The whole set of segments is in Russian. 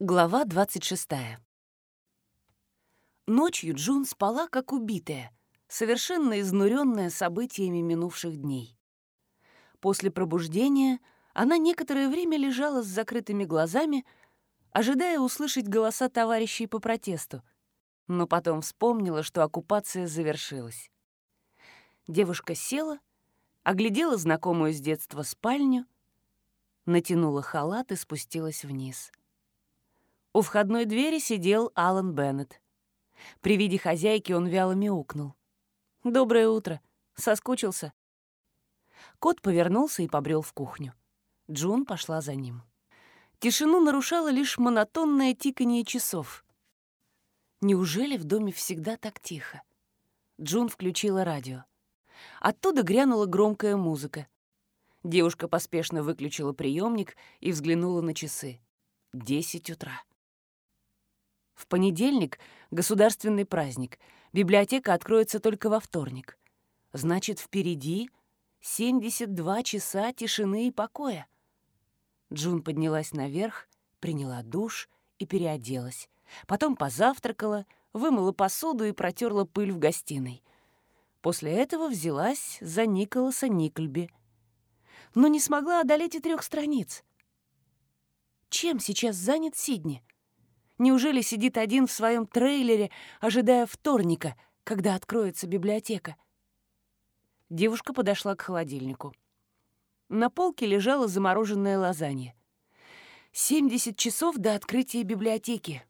Глава 26. Ночью Джун спала как убитая, совершенно изнуренная событиями минувших дней. После пробуждения она некоторое время лежала с закрытыми глазами, ожидая услышать голоса товарищей по протесту, но потом вспомнила, что оккупация завершилась. Девушка села, оглядела знакомую с детства спальню, натянула халат и спустилась вниз. У входной двери сидел Алан Беннет. При виде хозяйки он вяло мяукнул. «Доброе утро. Соскучился?» Кот повернулся и побрел в кухню. Джун пошла за ним. Тишину нарушало лишь монотонное тиканье часов. Неужели в доме всегда так тихо? Джун включила радио. Оттуда грянула громкая музыка. Девушка поспешно выключила приемник и взглянула на часы. Десять утра. В понедельник — государственный праздник. Библиотека откроется только во вторник. Значит, впереди 72 часа тишины и покоя. Джун поднялась наверх, приняла душ и переоделась. Потом позавтракала, вымыла посуду и протерла пыль в гостиной. После этого взялась за Николаса Никльби. Но не смогла одолеть и трех страниц. Чем сейчас занят Сидни? Неужели сидит один в своем трейлере, ожидая вторника, когда откроется библиотека? Девушка подошла к холодильнику. На полке лежала замороженная лазанья. 70 часов до открытия библиотеки.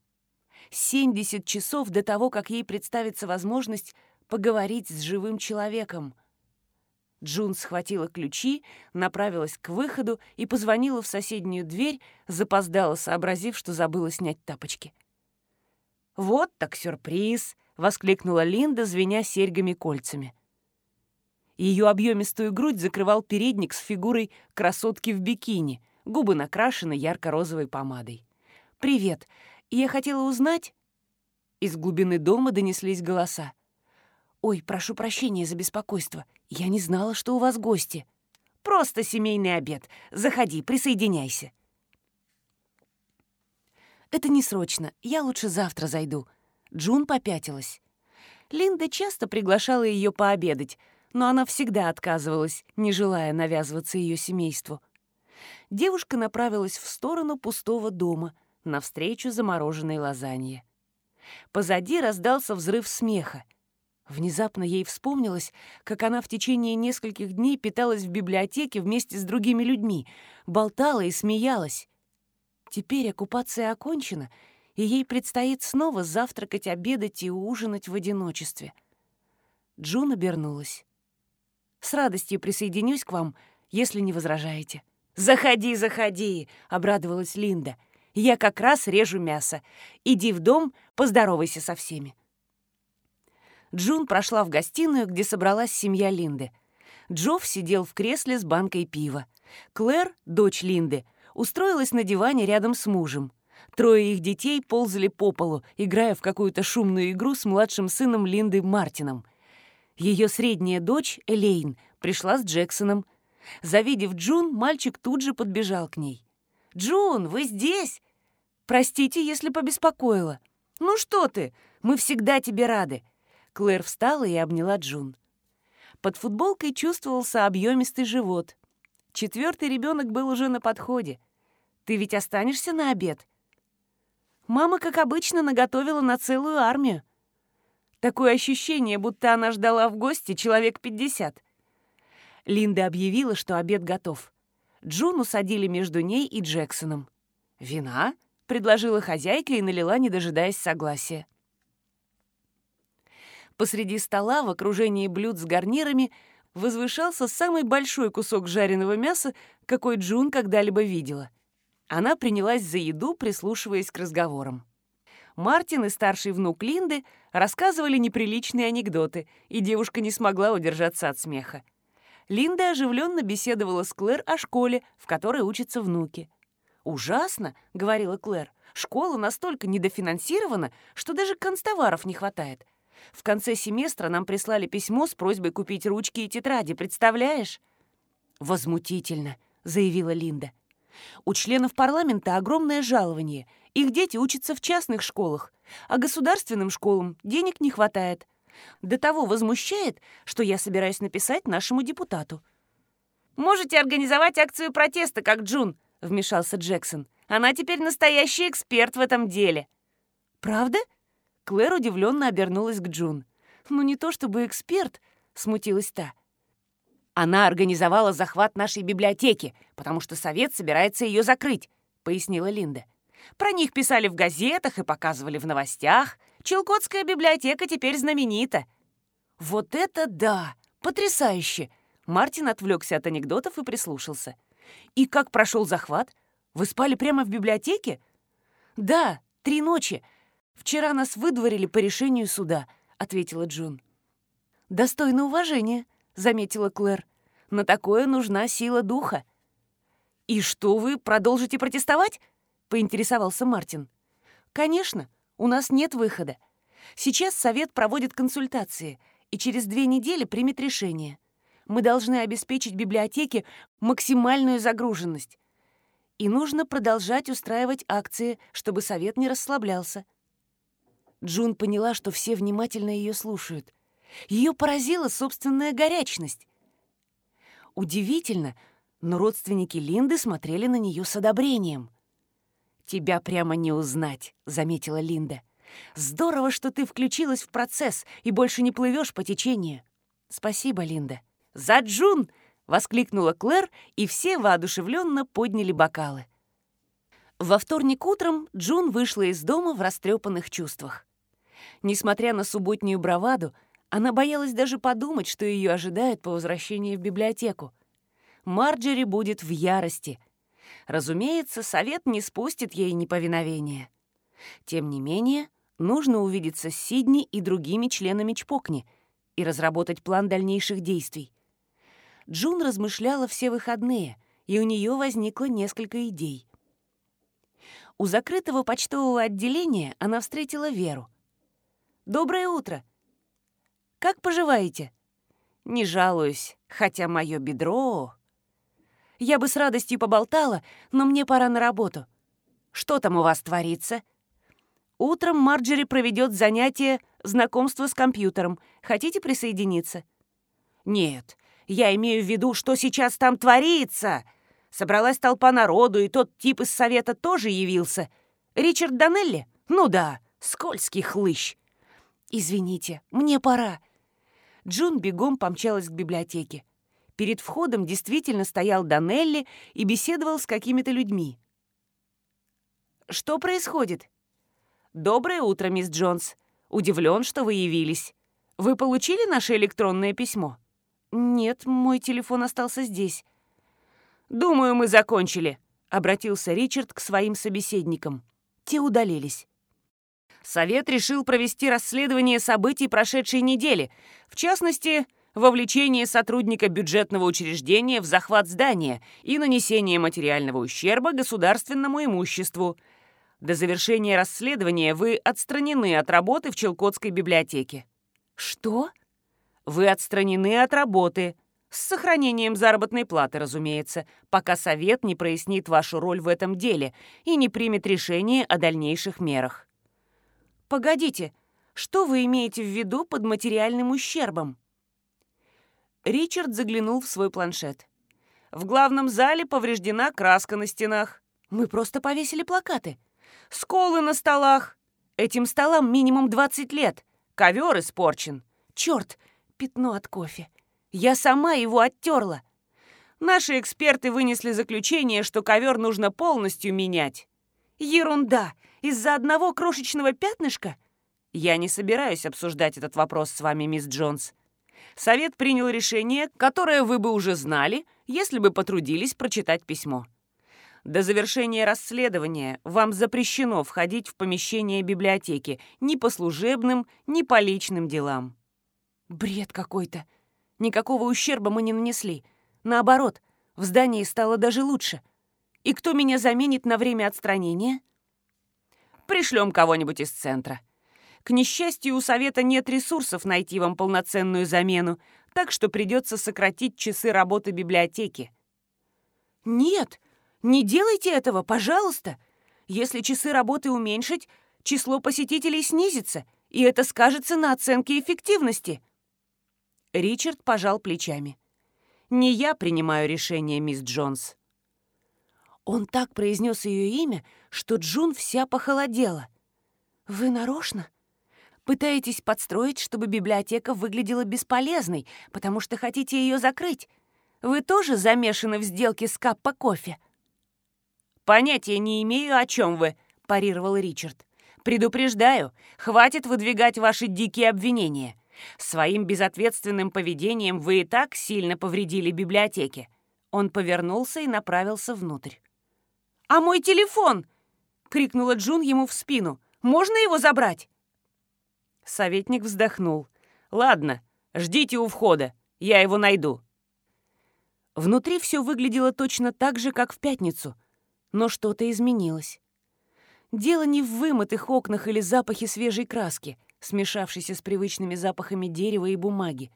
70 часов до того, как ей представится возможность поговорить с живым человеком — Джун схватила ключи, направилась к выходу и позвонила в соседнюю дверь, запоздала, сообразив, что забыла снять тапочки. «Вот так сюрприз!» — воскликнула Линда, звеня серьгами-кольцами. Ее объемистую грудь закрывал передник с фигурой красотки в бикини, губы накрашены ярко-розовой помадой. «Привет! Я хотела узнать...» Из глубины дома донеслись голоса. «Ой, прошу прощения за беспокойство. Я не знала, что у вас гости». «Просто семейный обед. Заходи, присоединяйся». «Это не срочно. Я лучше завтра зайду». Джун попятилась. Линда часто приглашала ее пообедать, но она всегда отказывалась, не желая навязываться ее семейству. Девушка направилась в сторону пустого дома, навстречу замороженной лазанье. Позади раздался взрыв смеха — Внезапно ей вспомнилось, как она в течение нескольких дней питалась в библиотеке вместе с другими людьми, болтала и смеялась. Теперь оккупация окончена, и ей предстоит снова завтракать, обедать и ужинать в одиночестве. Джун обернулась. «С радостью присоединюсь к вам, если не возражаете». «Заходи, заходи!» — обрадовалась Линда. «Я как раз режу мясо. Иди в дом, поздоровайся со всеми». Джун прошла в гостиную, где собралась семья Линды. Джофф сидел в кресле с банкой пива. Клэр, дочь Линды, устроилась на диване рядом с мужем. Трое их детей ползали по полу, играя в какую-то шумную игру с младшим сыном Линды Мартином. Ее средняя дочь, Элейн, пришла с Джексоном. Завидев Джун, мальчик тут же подбежал к ней. «Джун, вы здесь?» «Простите, если побеспокоила». «Ну что ты, мы всегда тебе рады. Клэр встала и обняла Джун. Под футболкой чувствовался объемистый живот. Четвертый ребенок был уже на подходе. Ты ведь останешься на обед? Мама, как обычно, наготовила на целую армию. Такое ощущение, будто она ждала в гости человек пятьдесят. Линда объявила, что обед готов. Джун усадили между ней и Джексоном. «Вина?» — предложила хозяйка и налила, не дожидаясь согласия. Посреди стола, в окружении блюд с гарнирами, возвышался самый большой кусок жареного мяса, какой Джун когда-либо видела. Она принялась за еду, прислушиваясь к разговорам. Мартин и старший внук Линды рассказывали неприличные анекдоты, и девушка не смогла удержаться от смеха. Линда оживленно беседовала с Клэр о школе, в которой учатся внуки. «Ужасно», — говорила Клэр, — «школа настолько недофинансирована, что даже констоваров не хватает. В конце семестра нам прислали письмо с просьбой купить ручки и тетради, представляешь?» «Возмутительно», — заявила Линда. «У членов парламента огромное жалование, Их дети учатся в частных школах, а государственным школам денег не хватает. До того возмущает, что я собираюсь написать нашему депутату. «Можете организовать акцию протеста, как Джун», — вмешался Джексон. «Она теперь настоящий эксперт в этом деле». «Правда?» Клэр удивленно обернулась к Джун. «Ну не то чтобы эксперт», — смутилась та. «Она организовала захват нашей библиотеки, потому что совет собирается ее закрыть», — пояснила Линда. «Про них писали в газетах и показывали в новостях. Челкотская библиотека теперь знаменита». «Вот это да! Потрясающе!» Мартин отвлекся от анекдотов и прислушался. «И как прошел захват? Вы спали прямо в библиотеке?» «Да, три ночи. Вчера нас выдворили по решению суда», — ответила Джун. «Достойно уважения», — заметила Клэр. «На такое нужна сила духа». «И что, вы продолжите протестовать?» — поинтересовался Мартин. «Конечно, у нас нет выхода. Сейчас совет проводит консультации и через две недели примет решение. Мы должны обеспечить библиотеке максимальную загруженность. И нужно продолжать устраивать акции, чтобы совет не расслаблялся. Джун поняла, что все внимательно ее слушают. Ее поразила собственная горячность. Удивительно, но родственники Линды смотрели на нее с одобрением. «Тебя прямо не узнать», — заметила Линда. «Здорово, что ты включилась в процесс и больше не плывешь по течению». «Спасибо, Линда». «За Джун!» — воскликнула Клэр, и все воодушевленно подняли бокалы. Во вторник утром Джун вышла из дома в растрепанных чувствах. Несмотря на субботнюю браваду, она боялась даже подумать, что ее ожидает по возвращении в библиотеку. Марджери будет в ярости. Разумеется, совет не спустит ей неповиновение. Тем не менее, нужно увидеться с Сидни и другими членами Чпокни и разработать план дальнейших действий. Джун размышляла все выходные, и у нее возникло несколько идей. У закрытого почтового отделения она встретила Веру — Доброе утро. Как поживаете? Не жалуюсь, хотя мое бедро... Я бы с радостью поболтала, но мне пора на работу. Что там у вас творится? Утром Марджери проведет занятие знакомства с компьютером. Хотите присоединиться? Нет, я имею в виду, что сейчас там творится. Собралась толпа народу, и тот тип из совета тоже явился. Ричард Данелли? Ну да, скользкий хлыщ. «Извините, мне пора». Джун бегом помчалась к библиотеке. Перед входом действительно стоял Данелли и беседовал с какими-то людьми. «Что происходит?» «Доброе утро, мисс Джонс. Удивлен, что вы явились. Вы получили наше электронное письмо?» «Нет, мой телефон остался здесь». «Думаю, мы закончили», — обратился Ричард к своим собеседникам. Те удалились. Совет решил провести расследование событий прошедшей недели, в частности, вовлечение сотрудника бюджетного учреждения в захват здания и нанесение материального ущерба государственному имуществу. До завершения расследования вы отстранены от работы в Челкотской библиотеке. Что? Вы отстранены от работы. С сохранением заработной платы, разумеется, пока Совет не прояснит вашу роль в этом деле и не примет решение о дальнейших мерах. «Погодите, что вы имеете в виду под материальным ущербом?» Ричард заглянул в свой планшет. «В главном зале повреждена краска на стенах. Мы просто повесили плакаты. Сколы на столах. Этим столам минимум 20 лет. Ковер испорчен. Черт, пятно от кофе. Я сама его оттерла. Наши эксперты вынесли заключение, что ковер нужно полностью менять. Ерунда! Из-за одного крошечного пятнышка? Я не собираюсь обсуждать этот вопрос с вами, мисс Джонс. Совет принял решение, которое вы бы уже знали, если бы потрудились прочитать письмо. До завершения расследования вам запрещено входить в помещение библиотеки ни по служебным, ни по личным делам. Бред какой-то. Никакого ущерба мы не нанесли. Наоборот, в здании стало даже лучше. И кто меня заменит на время отстранения? Пришлем кого-нибудь из центра. К несчастью, у совета нет ресурсов найти вам полноценную замену, так что придется сократить часы работы библиотеки. Нет, не делайте этого, пожалуйста. Если часы работы уменьшить, число посетителей снизится, и это скажется на оценке эффективности. Ричард пожал плечами. «Не я принимаю решение, мисс Джонс». Он так произнес ее имя, что Джун вся похолодела. «Вы нарочно? Пытаетесь подстроить, чтобы библиотека выглядела бесполезной, потому что хотите ее закрыть? Вы тоже замешаны в сделке с Каппа Кофе?» «Понятия не имею, о чем вы», — парировал Ричард. «Предупреждаю, хватит выдвигать ваши дикие обвинения. Своим безответственным поведением вы и так сильно повредили библиотеке». Он повернулся и направился внутрь. «А мой телефон!» — крикнула Джун ему в спину. «Можно его забрать?» Советник вздохнул. «Ладно, ждите у входа, я его найду». Внутри все выглядело точно так же, как в пятницу, но что-то изменилось. Дело не в вымытых окнах или запахе свежей краски, смешавшейся с привычными запахами дерева и бумаги,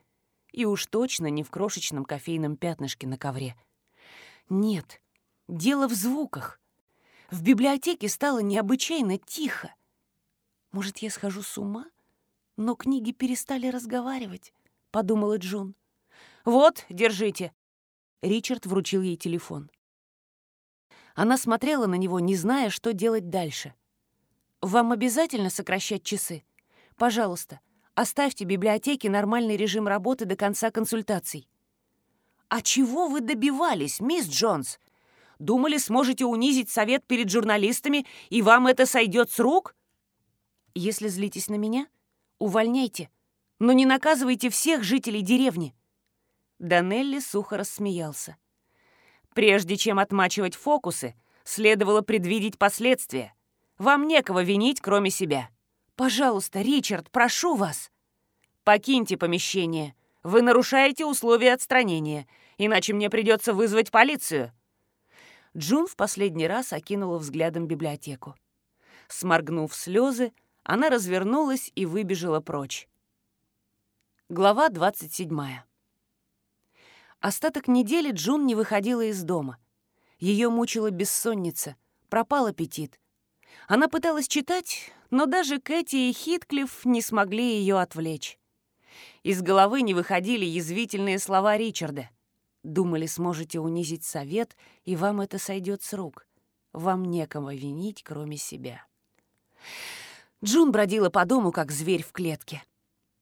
и уж точно не в крошечном кофейном пятнышке на ковре. Нет, дело в звуках. В библиотеке стало необычайно тихо. Может, я схожу с ума? Но книги перестали разговаривать, подумала Джун. Вот, держите. Ричард вручил ей телефон. Она смотрела на него, не зная, что делать дальше. «Вам обязательно сокращать часы? Пожалуйста, оставьте библиотеке нормальный режим работы до конца консультаций». «А чего вы добивались, мисс Джонс? Думали, сможете унизить совет перед журналистами, и вам это сойдет с рук? Если злитесь на меня, увольняйте, но не наказывайте всех жителей деревни. Данелли сухо рассмеялся. Прежде чем отмачивать фокусы, следовало предвидеть последствия. Вам некого винить, кроме себя. Пожалуйста, Ричард, прошу вас. Покиньте помещение. Вы нарушаете условия отстранения, иначе мне придется вызвать полицию. Джун в последний раз окинула взглядом библиотеку. Сморгнув слезы, она развернулась и выбежала прочь. Глава 27. Остаток недели Джун не выходила из дома. Ее мучила бессонница, пропал аппетит. Она пыталась читать, но даже Кэти и Хитклифф не смогли ее отвлечь. Из головы не выходили язвительные слова Ричарда — Думали, сможете унизить совет, и вам это сойдет с рук. Вам некого винить, кроме себя. Джун бродила по дому, как зверь в клетке.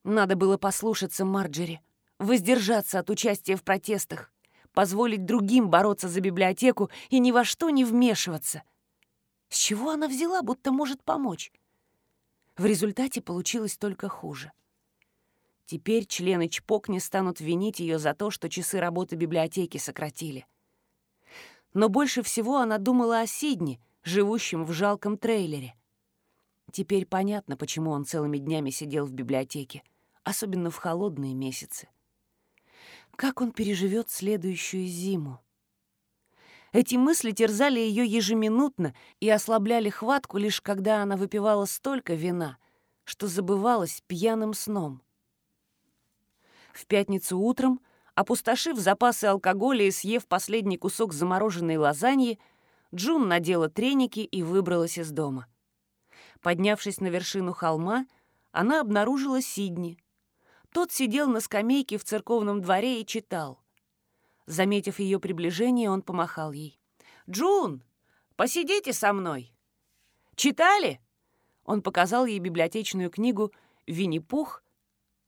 Надо было послушаться Марджери, воздержаться от участия в протестах, позволить другим бороться за библиотеку и ни во что не вмешиваться. С чего она взяла, будто может помочь? В результате получилось только хуже. Теперь члены ЧПОК не станут винить ее за то, что часы работы библиотеки сократили. Но больше всего она думала о Сидне, живущем в жалком трейлере. Теперь понятно, почему он целыми днями сидел в библиотеке, особенно в холодные месяцы. Как он переживет следующую зиму? Эти мысли терзали ее ежеминутно и ослабляли хватку лишь когда она выпивала столько вина, что забывалась пьяным сном. В пятницу утром, опустошив запасы алкоголя и съев последний кусок замороженной лазаньи, Джун надела треники и выбралась из дома. Поднявшись на вершину холма, она обнаружила Сидни. Тот сидел на скамейке в церковном дворе и читал. Заметив ее приближение, он помахал ей. «Джун, посидите со мной!» «Читали?» Он показал ей библиотечную книгу «Винни-Пух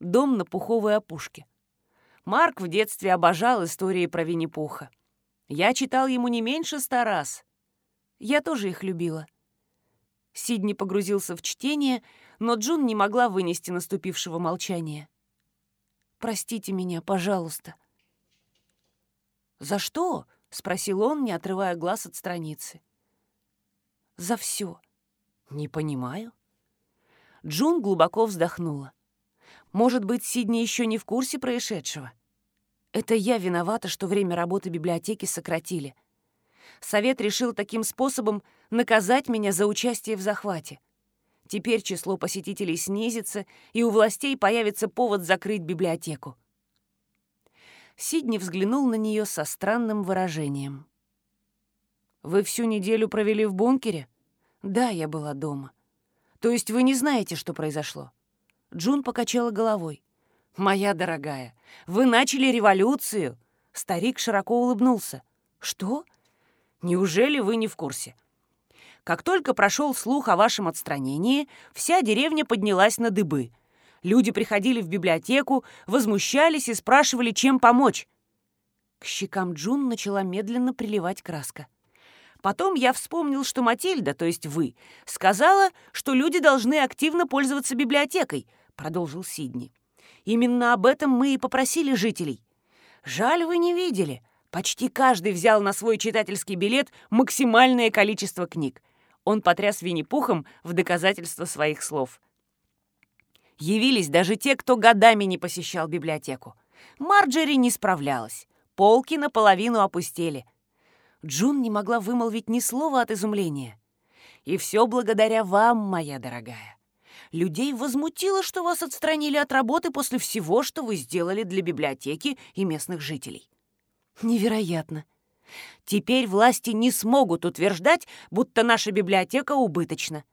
дом на пуховой опушке. Марк в детстве обожал истории про Винни-Пуха. Я читал ему не меньше ста раз. Я тоже их любила. Сидни погрузился в чтение, но Джун не могла вынести наступившего молчания. «Простите меня, пожалуйста». «За что?» — спросил он, не отрывая глаз от страницы. «За все. «Не понимаю». Джун глубоко вздохнула. Может быть, Сидни еще не в курсе происшедшего? Это я виновата, что время работы библиотеки сократили. Совет решил таким способом наказать меня за участие в захвате. Теперь число посетителей снизится, и у властей появится повод закрыть библиотеку. Сидни взглянул на нее со странным выражением. «Вы всю неделю провели в бункере? Да, я была дома. То есть вы не знаете, что произошло? Джун покачала головой. «Моя дорогая, вы начали революцию!» Старик широко улыбнулся. «Что? Неужели вы не в курсе? Как только прошел слух о вашем отстранении, вся деревня поднялась на дыбы. Люди приходили в библиотеку, возмущались и спрашивали, чем помочь. К щекам Джун начала медленно приливать краска. Потом я вспомнил, что Матильда, то есть вы, сказала, что люди должны активно пользоваться библиотекой, продолжил Сидни. Именно об этом мы и попросили жителей. Жаль, вы не видели. Почти каждый взял на свой читательский билет максимальное количество книг. Он потряс Винни-Пухом в доказательство своих слов. Явились даже те, кто годами не посещал библиотеку. Марджери не справлялась. Полки наполовину опустели. Джун не могла вымолвить ни слова от изумления. «И все благодаря вам, моя дорогая. Людей возмутило, что вас отстранили от работы после всего, что вы сделали для библиотеки и местных жителей». «Невероятно. Теперь власти не смогут утверждать, будто наша библиотека убыточна.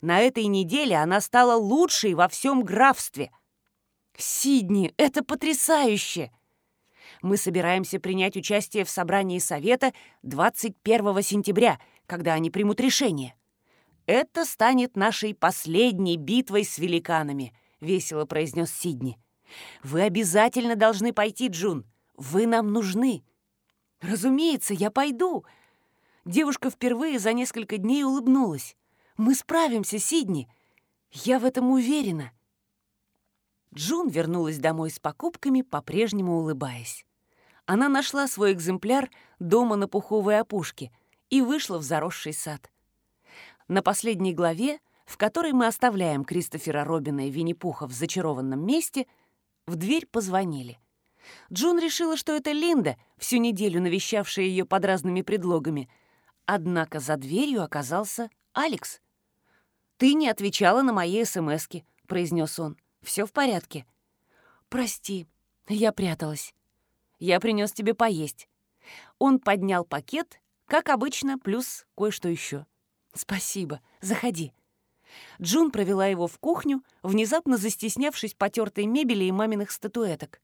На этой неделе она стала лучшей во всем графстве. Сидни, это потрясающе! Мы собираемся принять участие в собрании совета 21 сентября, когда они примут решение. Это станет нашей последней битвой с великанами, весело произнес Сидни. Вы обязательно должны пойти, Джун. Вы нам нужны. Разумеется, я пойду. Девушка впервые за несколько дней улыбнулась. Мы справимся, Сидни. Я в этом уверена. Джун вернулась домой с покупками, по-прежнему улыбаясь. Она нашла свой экземпляр дома на пуховой опушке и вышла в заросший сад. На последней главе, в которой мы оставляем Кристофера Робина и Винни-Пуха в зачарованном месте, в дверь позвонили. Джун решила, что это Линда, всю неделю навещавшая ее под разными предлогами. Однако за дверью оказался Алекс — «Ты не отвечала на мои СМСки», — произнес он. «Все в порядке?» «Прости, я пряталась. Я принес тебе поесть». Он поднял пакет, как обычно, плюс кое-что еще. «Спасибо. Заходи». Джун провела его в кухню, внезапно застеснявшись потертой мебели и маминых статуэток.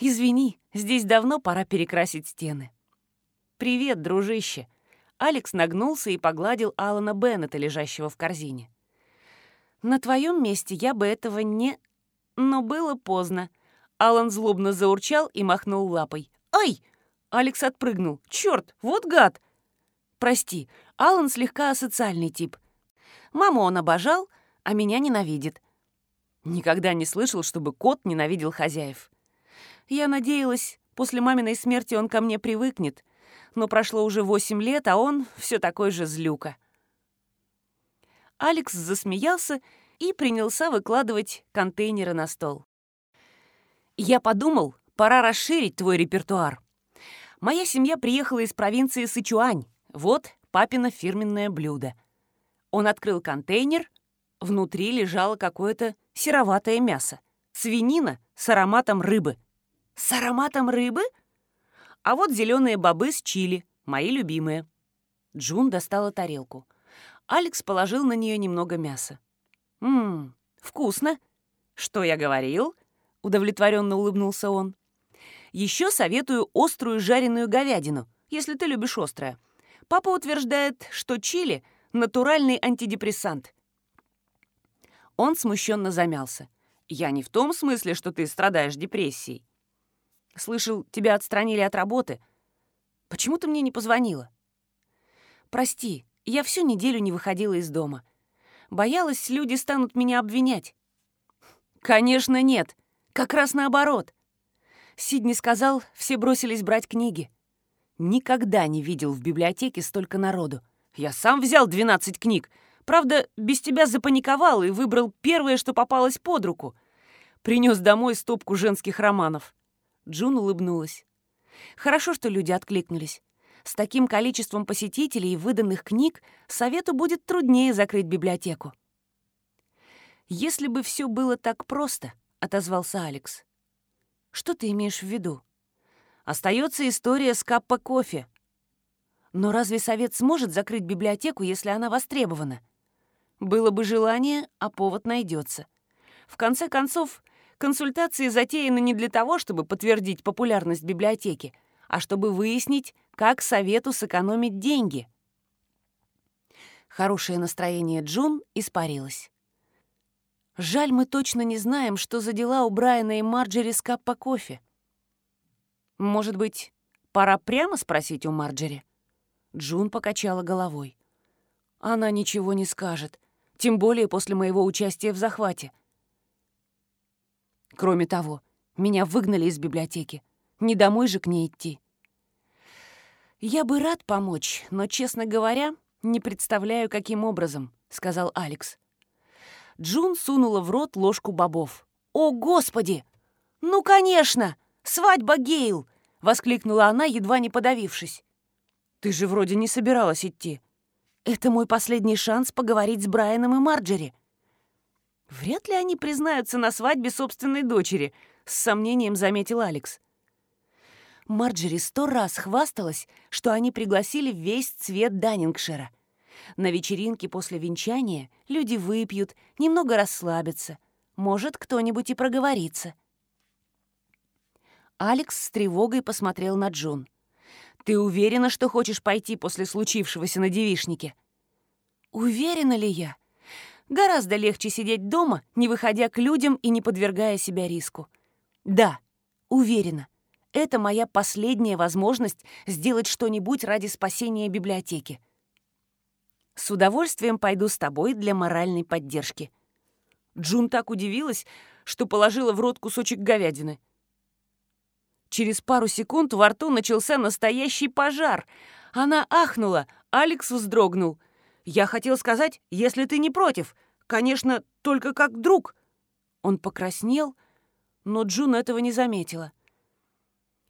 «Извини, здесь давно пора перекрасить стены». «Привет, дружище!» Алекс нагнулся и погладил Алана Беннета, лежащего в корзине. На твоем месте я бы этого не... Но было поздно. Алан злобно заурчал и махнул лапой. «Ай!» Алекс отпрыгнул. «Черт, вот гад!» «Прости, Алан слегка асоциальный тип. Маму он обожал, а меня ненавидит. Никогда не слышал, чтобы кот ненавидел хозяев. Я надеялась, после маминой смерти он ко мне привыкнет, но прошло уже восемь лет, а он все такой же злюка. Алекс засмеялся и принялся выкладывать контейнеры на стол. «Я подумал, пора расширить твой репертуар. Моя семья приехала из провинции Сычуань. Вот папино фирменное блюдо». Он открыл контейнер. Внутри лежало какое-то сероватое мясо. Свинина с ароматом рыбы. С ароматом рыбы? А вот зеленые бобы с чили, мои любимые. Джун достала тарелку. Алекс положил на нее немного мяса. «Ммм, вкусно!» «Что я говорил?» — удовлетворенно улыбнулся он. «Еще советую острую жареную говядину, если ты любишь острое. Папа утверждает, что чили — натуральный антидепрессант». Он смущенно замялся. «Я не в том смысле, что ты страдаешь депрессией. Слышал, тебя отстранили от работы. Почему ты мне не позвонила?» «Прости, я всю неделю не выходила из дома. Боялась, люди станут меня обвинять. Конечно, нет. Как раз наоборот. Сидни сказал, все бросились брать книги. Никогда не видел в библиотеке столько народу. Я сам взял 12 книг. Правда, без тебя запаниковал и выбрал первое, что попалось под руку. Принес домой стопку женских романов. Джун улыбнулась. Хорошо, что люди откликнулись. С таким количеством посетителей и выданных книг совету будет труднее закрыть библиотеку. «Если бы все было так просто», — отозвался Алекс. «Что ты имеешь в виду?» «Остается история с Каппа кофе». Но разве совет сможет закрыть библиотеку, если она востребована? Было бы желание, а повод найдется. В конце концов, консультации затеяны не для того, чтобы подтвердить популярность библиотеки, а чтобы выяснить, как совету сэкономить деньги. Хорошее настроение Джун испарилось. Жаль, мы точно не знаем, что за дела у Брайана и Марджери с каппа кофе. Может быть, пора прямо спросить у Марджери? Джун покачала головой. Она ничего не скажет, тем более после моего участия в захвате. Кроме того, меня выгнали из библиотеки. Не домой же к ней идти. «Я бы рад помочь, но, честно говоря, не представляю, каким образом», — сказал Алекс. Джун сунула в рот ложку бобов. «О, Господи! Ну, конечно! Свадьба Гейл!» — воскликнула она, едва не подавившись. «Ты же вроде не собиралась идти. Это мой последний шанс поговорить с Брайаном и Марджери». «Вряд ли они признаются на свадьбе собственной дочери», — с сомнением заметил Алекс. Марджери сто раз хвасталась, что они пригласили весь цвет Даннингшира. На вечеринке после венчания люди выпьют, немного расслабятся. Может, кто-нибудь и проговорится. Алекс с тревогой посмотрел на Джун. «Ты уверена, что хочешь пойти после случившегося на девишнике?» «Уверена ли я?» Гораздо легче сидеть дома, не выходя к людям и не подвергая себя риску. «Да, уверена. Это моя последняя возможность сделать что-нибудь ради спасения библиотеки. С удовольствием пойду с тобой для моральной поддержки. Джун так удивилась, что положила в рот кусочек говядины. Через пару секунд во рту начался настоящий пожар. Она ахнула, Алекс вздрогнул. «Я хотел сказать, если ты не против. Конечно, только как друг». Он покраснел, но Джун этого не заметила.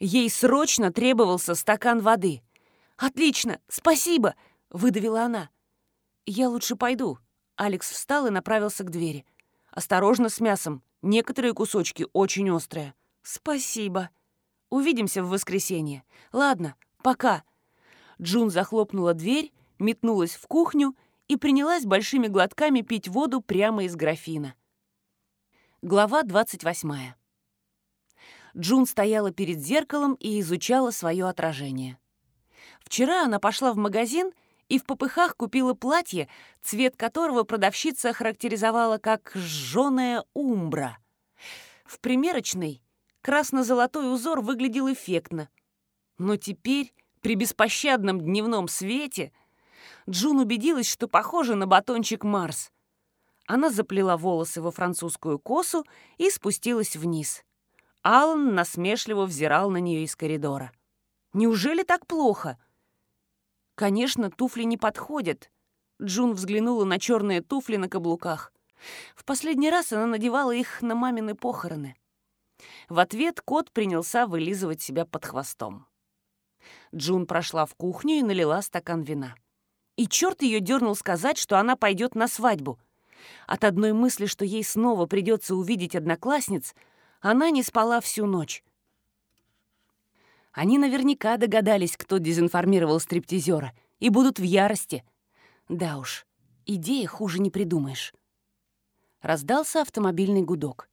Ей срочно требовался стакан воды. «Отлично, спасибо!» — выдавила она. «Я лучше пойду». Алекс встал и направился к двери. «Осторожно с мясом. Некоторые кусочки очень острые». «Спасибо. Увидимся в воскресенье. Ладно, пока». Джун захлопнула дверь, метнулась в кухню и принялась большими глотками пить воду прямо из графина. Глава двадцать восьмая. Джун стояла перед зеркалом и изучала свое отражение. Вчера она пошла в магазин и в попыхах купила платье, цвет которого продавщица характеризовала как «жженая умбра». В примерочной красно-золотой узор выглядел эффектно. Но теперь, при беспощадном дневном свете, Джун убедилась, что похоже на батончик Марс. Она заплела волосы во французскую косу и спустилась вниз. Алан насмешливо взирал на нее из коридора. «Неужели так плохо?» «Конечно, туфли не подходят». Джун взглянула на черные туфли на каблуках. В последний раз она надевала их на мамины похороны. В ответ кот принялся вылизывать себя под хвостом. Джун прошла в кухню и налила стакан вина. И черт ее дернул сказать, что она пойдет на свадьбу. От одной мысли, что ей снова придется увидеть одноклассниц, она не спала всю ночь. Они наверняка догадались, кто дезинформировал стриптизера, и будут в ярости. Да уж, идеи хуже не придумаешь. Раздался автомобильный гудок.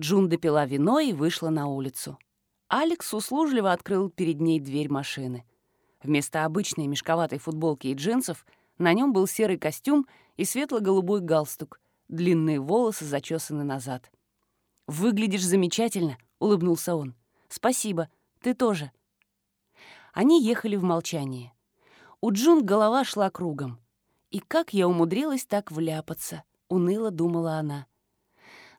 Джун допила вино и вышла на улицу. Алекс услужливо открыл перед ней дверь машины. Вместо обычной мешковатой футболки и джинсов на нем был серый костюм и светло-голубой галстук, длинные волосы зачесаны назад. «Выглядишь замечательно», — улыбнулся он. «Спасибо, ты тоже». Они ехали в молчании. У Джун голова шла кругом. «И как я умудрилась так вляпаться?» — уныло думала она.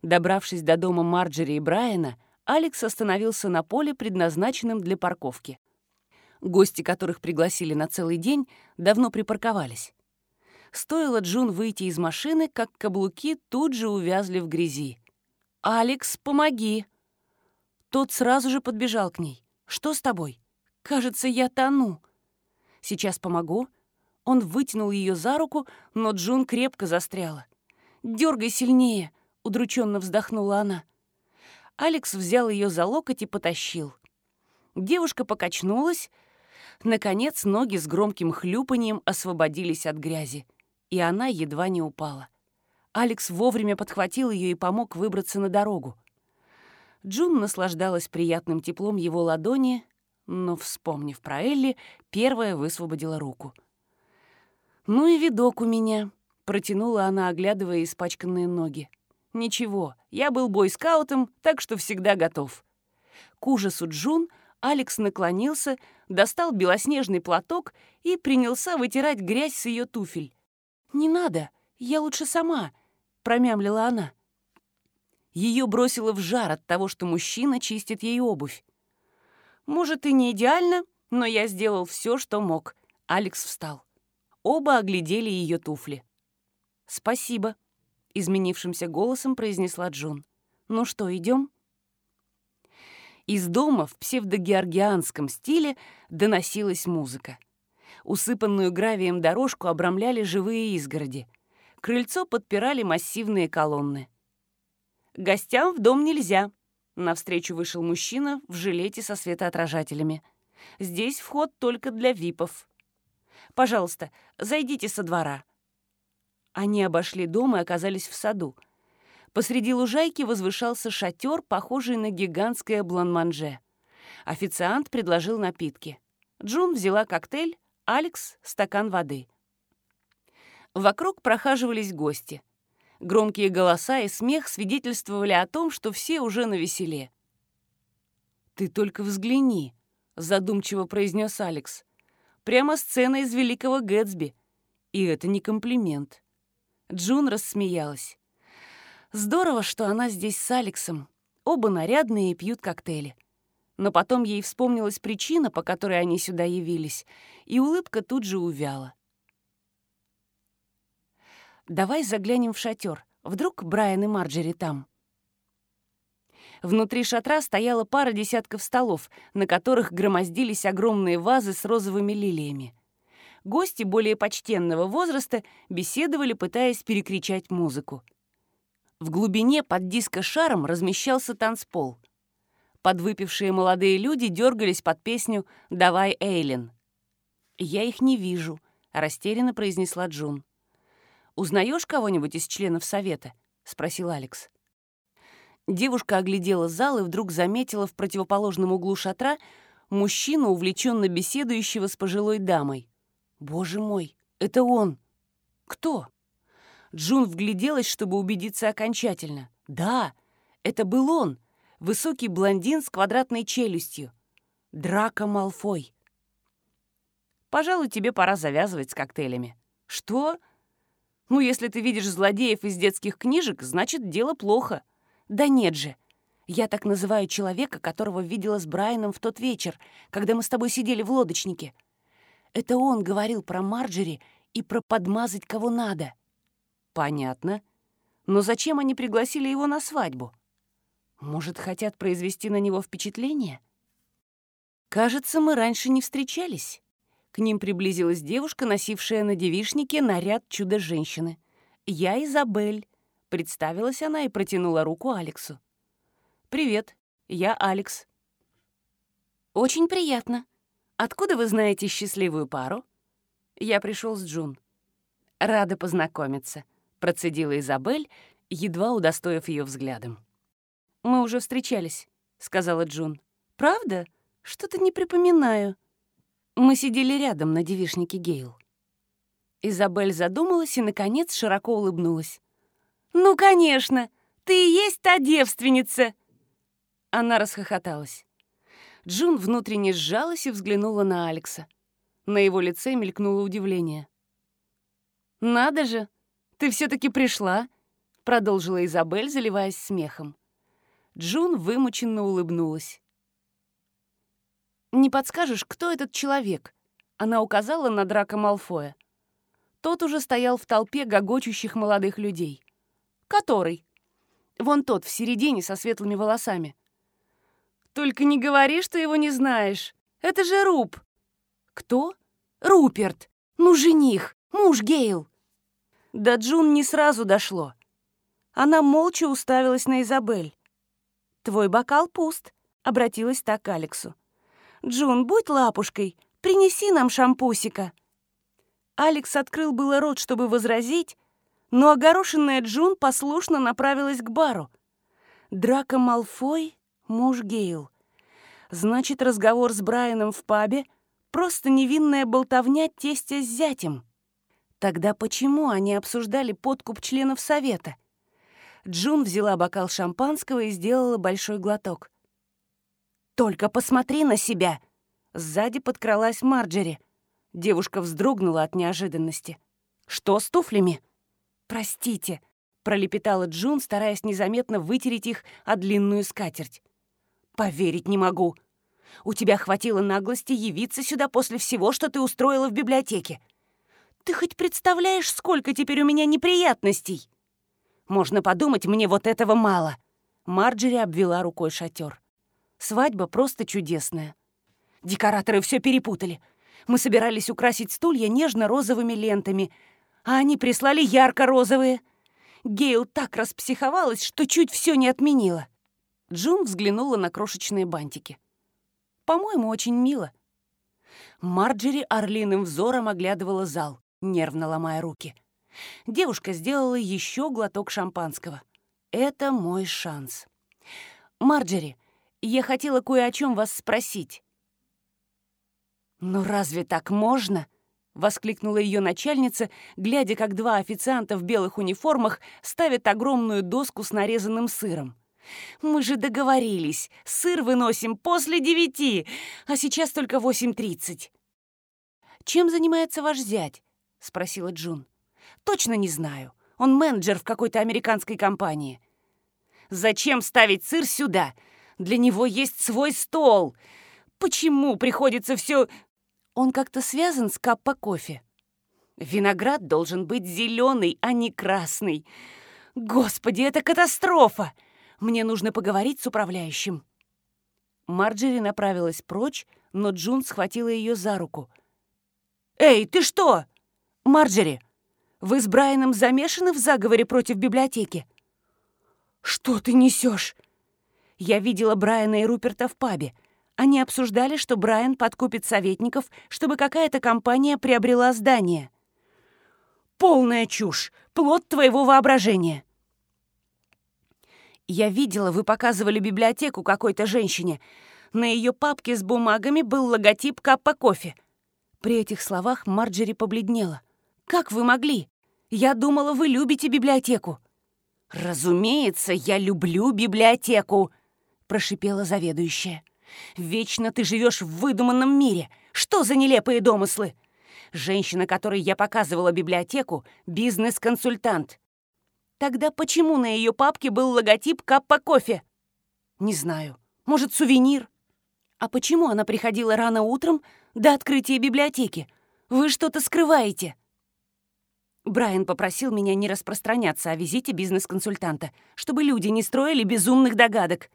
Добравшись до дома Марджери и Брайана, Алекс остановился на поле, предназначенном для парковки. Гости, которых пригласили на целый день, давно припарковались. Стоило Джун выйти из машины, как каблуки тут же увязли в грязи. «Алекс, помоги!» Тот сразу же подбежал к ней. «Что с тобой? Кажется, я тону». «Сейчас помогу». Он вытянул ее за руку, но Джун крепко застряла. «Дергай сильнее!» — удрученно вздохнула она. Алекс взял ее за локоть и потащил. Девушка покачнулась, Наконец ноги с громким хлюпанием освободились от грязи, и она едва не упала. Алекс вовремя подхватил ее и помог выбраться на дорогу. Джун наслаждалась приятным теплом его ладони, но, вспомнив про Элли, первая высвободила руку. «Ну и видок у меня», — протянула она, оглядывая испачканные ноги. «Ничего, я был бойскаутом, так что всегда готов». К ужасу Джун Алекс наклонился, достал белоснежный платок и принялся вытирать грязь с ее туфель. «Не надо, я лучше сама», — промямлила она. Ее бросило в жар от того, что мужчина чистит ей обувь. «Может, и не идеально, но я сделал все, что мог». Алекс встал. Оба оглядели ее туфли. «Спасибо», — изменившимся голосом произнесла Джун. «Ну что, идем? Из дома в псевдогеоргианском стиле доносилась музыка. Усыпанную гравием дорожку обрамляли живые изгороди. Крыльцо подпирали массивные колонны. «Гостям в дом нельзя», — навстречу вышел мужчина в жилете со светоотражателями. «Здесь вход только для випов. Пожалуйста, зайдите со двора». Они обошли дом и оказались в саду. Посреди лужайки возвышался шатер, похожий на гигантское бланманже. Официант предложил напитки. Джун взяла коктейль, Алекс — стакан воды. Вокруг прохаживались гости. Громкие голоса и смех свидетельствовали о том, что все уже на веселе. «Ты только взгляни», — задумчиво произнес Алекс. «Прямо сцена из великого Гэтсби. И это не комплимент». Джун рассмеялась. Здорово, что она здесь с Алексом. Оба нарядные и пьют коктейли. Но потом ей вспомнилась причина, по которой они сюда явились, и улыбка тут же увяла. «Давай заглянем в шатер. Вдруг Брайан и Марджери там?» Внутри шатра стояла пара десятков столов, на которых громоздились огромные вазы с розовыми лилиями. Гости более почтенного возраста беседовали, пытаясь перекричать музыку. В глубине под диско-шаром размещался танцпол. Подвыпившие молодые люди дергались под песню «Давай, Эйлин». «Я их не вижу», — растерянно произнесла Джун. «Узнаешь кого-нибудь из членов совета?» — спросил Алекс. Девушка оглядела зал и вдруг заметила в противоположном углу шатра мужчину, увлеченно беседующего с пожилой дамой. «Боже мой, это он!» «Кто?» Джун вгляделась, чтобы убедиться окончательно. Да, это был он, высокий блондин с квадратной челюстью. Драко Малфой. «Пожалуй, тебе пора завязывать с коктейлями». «Что?» «Ну, если ты видишь злодеев из детских книжек, значит, дело плохо». «Да нет же. Я так называю человека, которого видела с Брайаном в тот вечер, когда мы с тобой сидели в лодочнике. Это он говорил про Марджери и про подмазать кого надо». Понятно. Но зачем они пригласили его на свадьбу? Может, хотят произвести на него впечатление? Кажется, мы раньше не встречались. К ним приблизилась девушка, носившая на девишнике наряд чудо-женщины. «Я Изабель», — представилась она и протянула руку Алексу. «Привет, я Алекс». «Очень приятно. Откуда вы знаете счастливую пару?» «Я пришел с Джун». «Рада познакомиться», процедила Изабель, едва удостоив ее взглядом. «Мы уже встречались», — сказала Джун. «Правда? Что-то не припоминаю». Мы сидели рядом на девишнике Гейл. Изабель задумалась и, наконец, широко улыбнулась. «Ну, конечно! Ты и есть та девственница!» Она расхохоталась. Джун внутренне сжалась и взглянула на Алекса. На его лице мелькнуло удивление. «Надо же! «Ты все-таки пришла?» — продолжила Изабель, заливаясь смехом. Джун вымученно улыбнулась. «Не подскажешь, кто этот человек?» Она указала на Драка Малфоя. Тот уже стоял в толпе гогочущих молодых людей. «Который?» «Вон тот, в середине, со светлыми волосами». «Только не говори, что его не знаешь. Это же Руб». «Кто?» «Руперт. Ну, жених. Муж Гейл». До Джун не сразу дошло. Она молча уставилась на Изабель. «Твой бокал пуст», — обратилась так к Алексу. «Джун, будь лапушкой, принеси нам шампусика». Алекс открыл было рот, чтобы возразить, но огорошенная Джун послушно направилась к бару. Драка Малфой — муж Гейл. Значит, разговор с Брайаном в пабе — просто невинная болтовня тестя с зятем. Тогда почему они обсуждали подкуп членов совета? Джун взяла бокал шампанского и сделала большой глоток. «Только посмотри на себя!» Сзади подкралась Марджери. Девушка вздрогнула от неожиданности. «Что с туфлями?» «Простите», — пролепетала Джун, стараясь незаметно вытереть их о длинную скатерть. «Поверить не могу. У тебя хватило наглости явиться сюда после всего, что ты устроила в библиотеке. Ты хоть представляешь, сколько теперь у меня неприятностей?» Можно подумать, мне вот этого мало. Марджери обвела рукой шатер. Свадьба просто чудесная. Декораторы все перепутали. Мы собирались украсить стулья нежно-розовыми лентами, а они прислали ярко-розовые. Гейл так распсиховалась, что чуть все не отменила. Джун взглянула на крошечные бантики. «По-моему, очень мило». Марджери орлиным взором оглядывала зал, нервно ломая руки. Девушка сделала еще глоток шампанского. Это мой шанс. «Марджери, я хотела кое о чем вас спросить». «Ну разве так можно?» — воскликнула ее начальница, глядя, как два официанта в белых униформах ставят огромную доску с нарезанным сыром. «Мы же договорились, сыр выносим после девяти, а сейчас только восемь тридцать». «Чем занимается ваш зять?» — спросила Джун. Точно не знаю. Он менеджер в какой-то американской компании. Зачем ставить сыр сюда? Для него есть свой стол. Почему приходится все... Он как-то связан с каппа кофе. Виноград должен быть зеленый, а не красный. Господи, это катастрофа! Мне нужно поговорить с управляющим. Марджери направилась прочь, но Джун схватила ее за руку. «Эй, ты что? Марджери!» Вы с Брайаном замешаны в заговоре против библиотеки?» «Что ты несешь?» Я видела Брайана и Руперта в пабе. Они обсуждали, что Брайан подкупит советников, чтобы какая-то компания приобрела здание. «Полная чушь! Плод твоего воображения!» Я видела, вы показывали библиотеку какой-то женщине. На ее папке с бумагами был логотип Каппа Кофе. При этих словах Марджери побледнела. «Как вы могли? Я думала, вы любите библиотеку». «Разумеется, я люблю библиотеку», — прошипела заведующая. «Вечно ты живешь в выдуманном мире. Что за нелепые домыслы? Женщина, которой я показывала библиотеку, бизнес-консультант. Тогда почему на ее папке был логотип Каппа Кофе? Не знаю. Может, сувенир? А почему она приходила рано утром до открытия библиотеки? Вы что-то скрываете?» Брайан попросил меня не распространяться о визите бизнес-консультанта, чтобы люди не строили безумных догадок.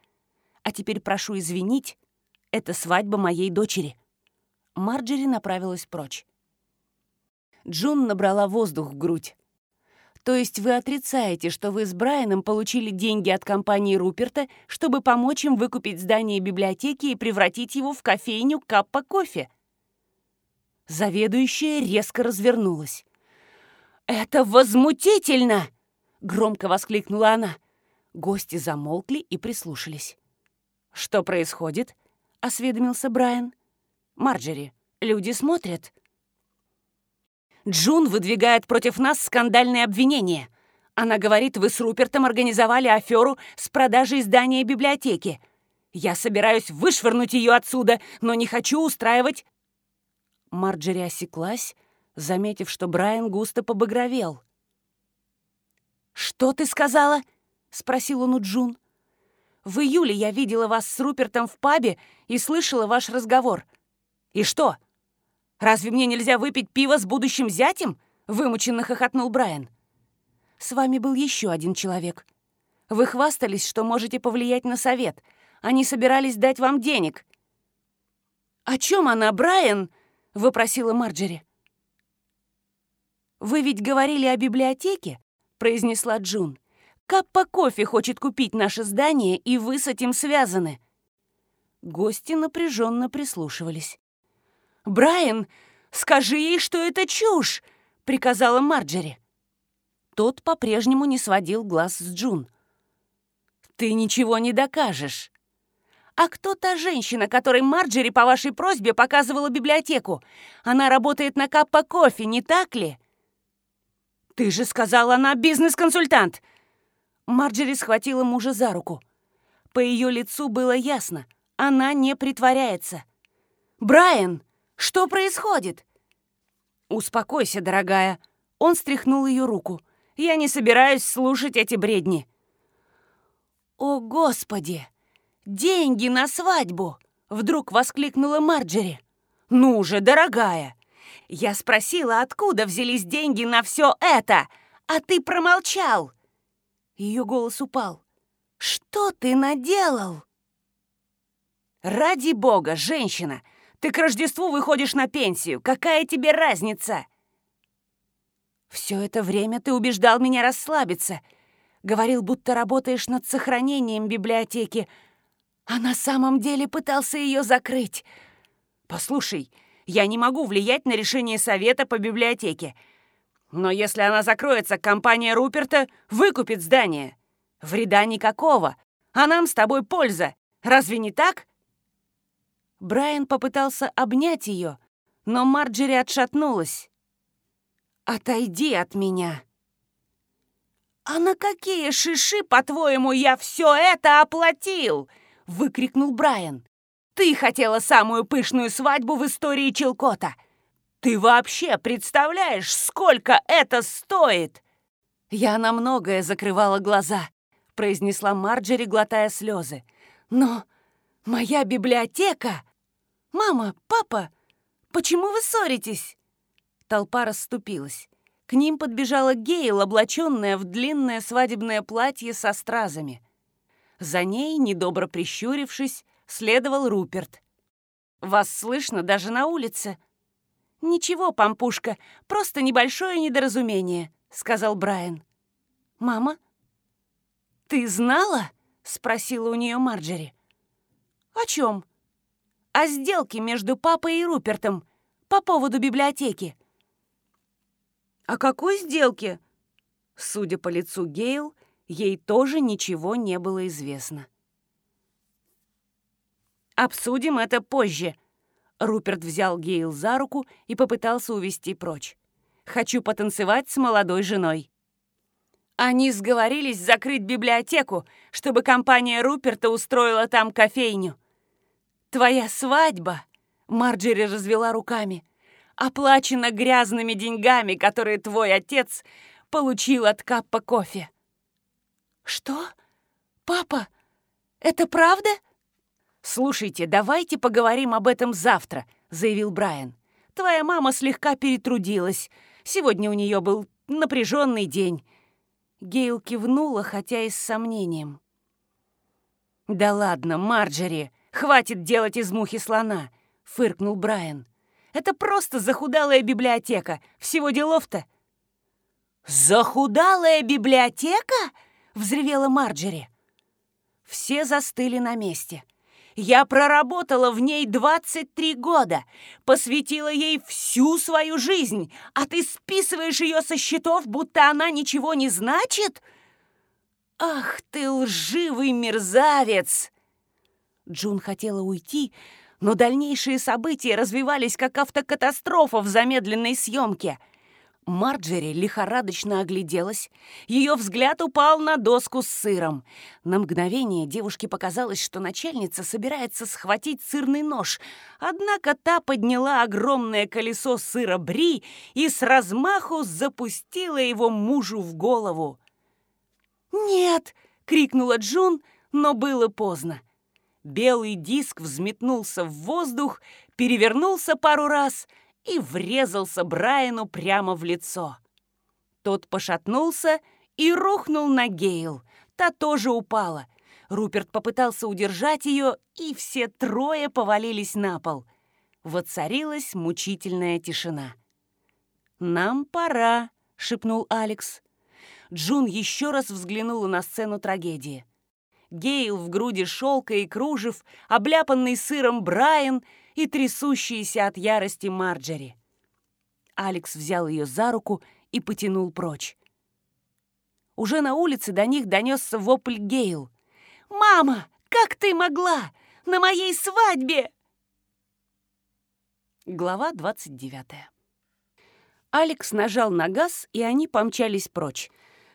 А теперь прошу извинить, это свадьба моей дочери». Марджери направилась прочь. Джун набрала воздух в грудь. «То есть вы отрицаете, что вы с Брайаном получили деньги от компании Руперта, чтобы помочь им выкупить здание библиотеки и превратить его в кофейню Каппа Кофе?» Заведующая резко развернулась. «Это возмутительно!» — громко воскликнула она. Гости замолкли и прислушались. «Что происходит?» — осведомился Брайан. «Марджери, люди смотрят». «Джун выдвигает против нас скандальные обвинения. Она говорит, вы с Рупертом организовали аферу с продажей здания библиотеки. Я собираюсь вышвырнуть ее отсюда, но не хочу устраивать...» Марджери осеклась, заметив, что Брайан густо побагровел. «Что ты сказала?» — спросил он у Джун. «В июле я видела вас с Рупертом в пабе и слышала ваш разговор. И что? Разве мне нельзя выпить пиво с будущим зятем?» — вымученно хохотнул Брайан. «С вами был еще один человек. Вы хвастались, что можете повлиять на совет. Они собирались дать вам денег». «О чем она, Брайан?» — вопросила Марджери. «Вы ведь говорили о библиотеке?» — произнесла Джун. «Каппа кофе хочет купить наше здание, и вы с этим связаны». Гости напряженно прислушивались. «Брайан, скажи ей, что это чушь!» — приказала Марджери. Тот по-прежнему не сводил глаз с Джун. «Ты ничего не докажешь». «А кто та женщина, которой Марджери по вашей просьбе показывала библиотеку? Она работает на Каппа Кофе, не так ли?» «Ты же сказала, она бизнес-консультант!» Марджери схватила мужа за руку. По ее лицу было ясно. Она не притворяется. «Брайан, что происходит?» «Успокойся, дорогая». Он стряхнул ее руку. «Я не собираюсь слушать эти бредни». «О, Господи! Деньги на свадьбу!» Вдруг воскликнула Марджери. «Ну же, дорогая! Я спросила, откуда взялись деньги на все это, а ты промолчал!» Ее голос упал. «Что ты наделал?» «Ради бога, женщина! Ты к Рождеству выходишь на пенсию. Какая тебе разница?» «Все это время ты убеждал меня расслабиться. Говорил, будто работаешь над сохранением библиотеки, а на самом деле пытался ее закрыть. Послушай, я не могу влиять на решение совета по библиотеке. Но если она закроется, компания Руперта выкупит здание. Вреда никакого, а нам с тобой польза. Разве не так?» Брайан попытался обнять ее, но Марджери отшатнулась. «Отойди от меня!» «А на какие шиши, по-твоему, я все это оплатил?» — выкрикнул Брайан. «Ты хотела самую пышную свадьбу в истории Челкота. Ты вообще представляешь, сколько это стоит?» «Я на многое закрывала глаза», — произнесла Марджери, глотая слезы. «Но моя библиотека...» «Мама, папа, почему вы ссоритесь?» Толпа расступилась. К ним подбежала Гейл, облаченная в длинное свадебное платье со стразами. За ней, недобро прищурившись, следовал Руперт. «Вас слышно даже на улице», «Ничего, пампушка, просто небольшое недоразумение», — сказал Брайан. «Мама?» «Ты знала?» — спросила у нее Марджери. «О чем?» «О сделке между папой и Рупертом по поводу библиотеки». «О какой сделке?» Судя по лицу Гейл, ей тоже ничего не было известно. «Обсудим это позже», Руперт взял Гейл за руку и попытался увести прочь. «Хочу потанцевать с молодой женой». Они сговорились закрыть библиотеку, чтобы компания Руперта устроила там кофейню. «Твоя свадьба», — Марджери развела руками, «оплачена грязными деньгами, которые твой отец получил от Каппа кофе». «Что? Папа, это правда?» «Слушайте, давайте поговорим об этом завтра», — заявил Брайан. «Твоя мама слегка перетрудилась. Сегодня у нее был напряженный день». Гейл кивнула, хотя и с сомнением. «Да ладно, Марджери, хватит делать из мухи слона», — фыркнул Брайан. «Это просто захудалая библиотека. Всего делов-то». «Захудалая библиотека?» — взревела Марджери. Все застыли на месте — я проработала в ней 23 года, посвятила ей всю свою жизнь, а ты списываешь ее со счетов, будто она ничего не значит? Ах ты лживый мерзавец!» Джун хотела уйти, но дальнейшие события развивались как автокатастрофа в замедленной съемке – Марджери лихорадочно огляделась. Ее взгляд упал на доску с сыром. На мгновение девушке показалось, что начальница собирается схватить сырный нож. Однако та подняла огромное колесо сыра бри и с размаху запустила его мужу в голову. «Нет!» — крикнула Джун, но было поздно. Белый диск взметнулся в воздух, перевернулся пару раз — и врезался Брайану прямо в лицо. Тот пошатнулся и рухнул на Гейл. Та тоже упала. Руперт попытался удержать ее, и все трое повалились на пол. Воцарилась мучительная тишина. «Нам пора», — шепнул Алекс. Джун еще раз взглянула на сцену трагедии. Гейл в груди шелка и кружев, обляпанный сыром Брайан — и трясущиеся от ярости Марджери. Алекс взял ее за руку и потянул прочь. Уже на улице до них донесся вопль Гейл. «Мама, как ты могла? На моей свадьбе!» Глава 29 Алекс нажал на газ, и они помчались прочь.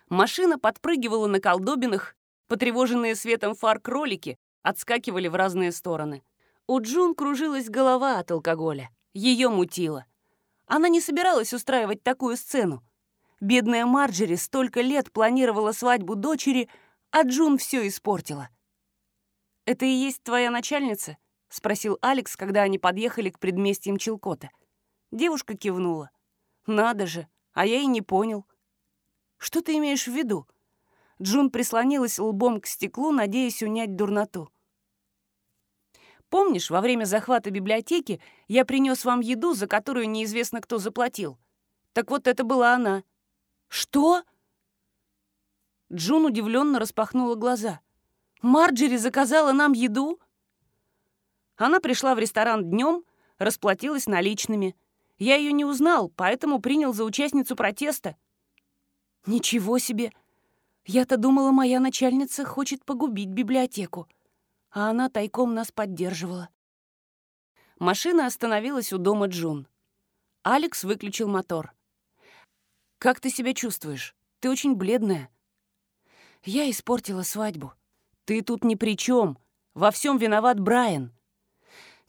Машина подпрыгивала на колдобинах, потревоженные светом фар кролики отскакивали в разные стороны. У Джун кружилась голова от алкоголя. Ее мутило. Она не собиралась устраивать такую сцену. Бедная Марджери столько лет планировала свадьбу дочери, а Джун все испортила. «Это и есть твоя начальница?» — спросил Алекс, когда они подъехали к предместьям Челкота. Девушка кивнула. «Надо же, а я и не понял». «Что ты имеешь в виду?» Джун прислонилась лбом к стеклу, надеясь унять дурноту. «Помнишь, во время захвата библиотеки я принес вам еду, за которую неизвестно кто заплатил? Так вот это была она». «Что?» Джун удивленно распахнула глаза. «Марджери заказала нам еду?» Она пришла в ресторан днем, расплатилась наличными. Я ее не узнал, поэтому принял за участницу протеста. «Ничего себе! Я-то думала, моя начальница хочет погубить библиотеку, а она тайком нас поддерживала». Машина остановилась у дома Джун. Алекс выключил мотор. «Как ты себя чувствуешь? Ты очень бледная». «Я испортила свадьбу». «Ты тут ни при чем. Во всем виноват Брайан».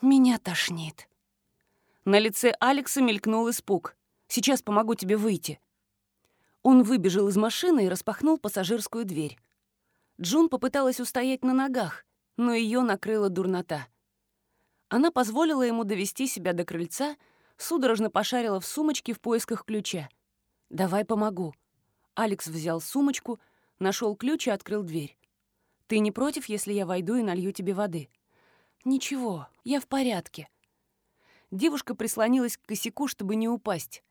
«Меня тошнит». На лице Алекса мелькнул испуг. «Сейчас помогу тебе выйти». Он выбежал из машины и распахнул пассажирскую дверь. Джун попыталась устоять на ногах, но ее накрыла дурнота. Она позволила ему довести себя до крыльца, судорожно пошарила в сумочке в поисках ключа — «Давай помогу». Алекс взял сумочку, нашел ключ и открыл дверь. «Ты не против, если я войду и налью тебе воды?» «Ничего, я в порядке». Девушка прислонилась к косяку, чтобы не упасть.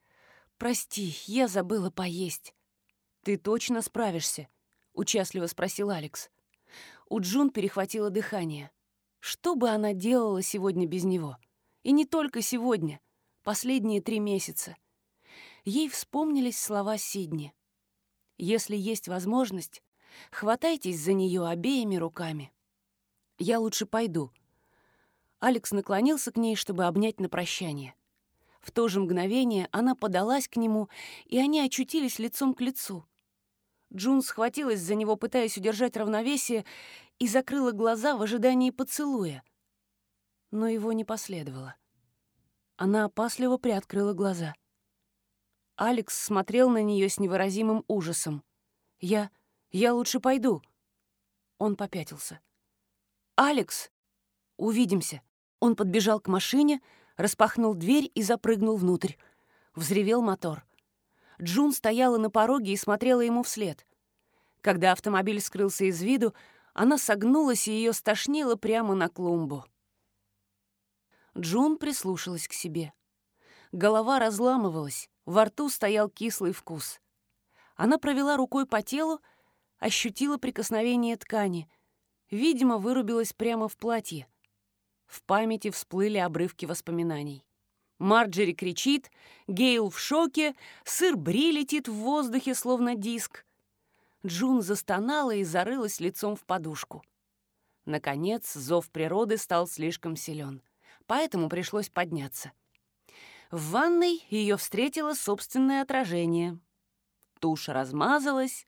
«Прости, я забыла поесть». «Ты точно справишься?» — участливо спросил Алекс. У Джун перехватило дыхание. Что бы она делала сегодня без него? И не только сегодня, последние три месяца ей вспомнились слова Сидни. «Если есть возможность, хватайтесь за нее обеими руками. Я лучше пойду». Алекс наклонился к ней, чтобы обнять на прощание. В то же мгновение она подалась к нему, и они очутились лицом к лицу. Джун схватилась за него, пытаясь удержать равновесие, и закрыла глаза в ожидании поцелуя. Но его не последовало. Она опасливо приоткрыла глаза. Алекс смотрел на нее с невыразимым ужасом. «Я... я лучше пойду». Он попятился. «Алекс! Увидимся!» Он подбежал к машине, распахнул дверь и запрыгнул внутрь. Взревел мотор. Джун стояла на пороге и смотрела ему вслед. Когда автомобиль скрылся из виду, она согнулась и ее стошнило прямо на клумбу. Джун прислушалась к себе. Голова разламывалась, во рту стоял кислый вкус. Она провела рукой по телу, ощутила прикосновение ткани. Видимо, вырубилась прямо в платье. В памяти всплыли обрывки воспоминаний. Марджери кричит, Гейл в шоке, сыр Бри летит в воздухе, словно диск. Джун застонала и зарылась лицом в подушку. Наконец, зов природы стал слишком силен, поэтому пришлось подняться. В ванной ее встретило собственное отражение. Тушь размазалась,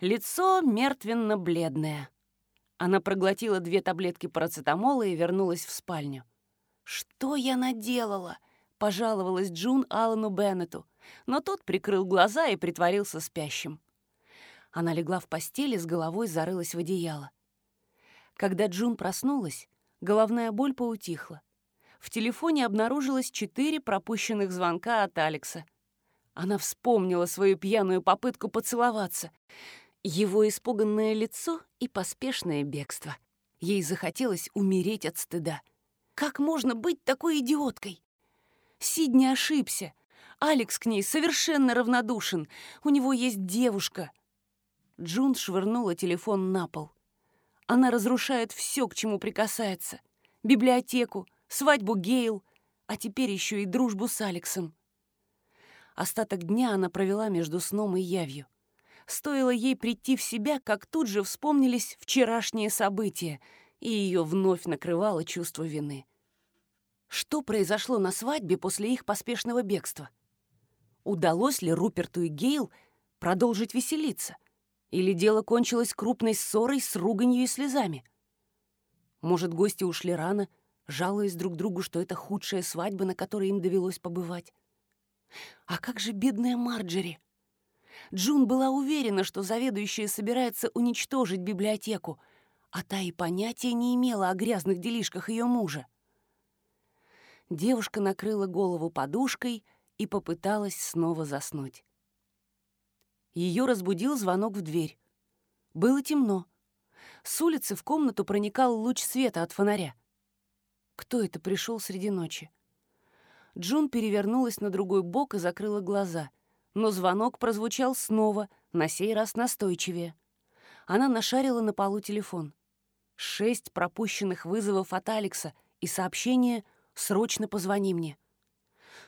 лицо мертвенно-бледное. Она проглотила две таблетки парацетамола и вернулась в спальню. «Что я наделала?» — пожаловалась Джун Аллану Беннету, но тот прикрыл глаза и притворился спящим. Она легла в постели, с головой зарылась в одеяло. Когда Джун проснулась, головная боль поутихла в телефоне обнаружилось четыре пропущенных звонка от Алекса. Она вспомнила свою пьяную попытку поцеловаться, его испуганное лицо и поспешное бегство. Ей захотелось умереть от стыда. Как можно быть такой идиоткой? Сидни ошибся. Алекс к ней совершенно равнодушен. У него есть девушка. Джун швырнула телефон на пол. Она разрушает все, к чему прикасается. Библиотеку, свадьбу Гейл, а теперь еще и дружбу с Алексом. Остаток дня она провела между сном и явью. Стоило ей прийти в себя, как тут же вспомнились вчерашние события, и ее вновь накрывало чувство вины. Что произошло на свадьбе после их поспешного бегства? Удалось ли Руперту и Гейл продолжить веселиться? Или дело кончилось крупной ссорой с руганью и слезами? Может, гости ушли рано, жалуясь друг другу, что это худшая свадьба, на которой им довелось побывать? А как же бедная Марджери? Джун была уверена, что заведующая собирается уничтожить библиотеку, а та и понятия не имела о грязных делишках ее мужа. Девушка накрыла голову подушкой и попыталась снова заснуть. Ее разбудил звонок в дверь. Было темно. С улицы в комнату проникал луч света от фонаря. Кто это пришел среди ночи? Джун перевернулась на другой бок и закрыла глаза. Но звонок прозвучал снова, на сей раз настойчивее. Она нашарила на полу телефон. Шесть пропущенных вызовов от Алекса и сообщение «Срочно позвони мне».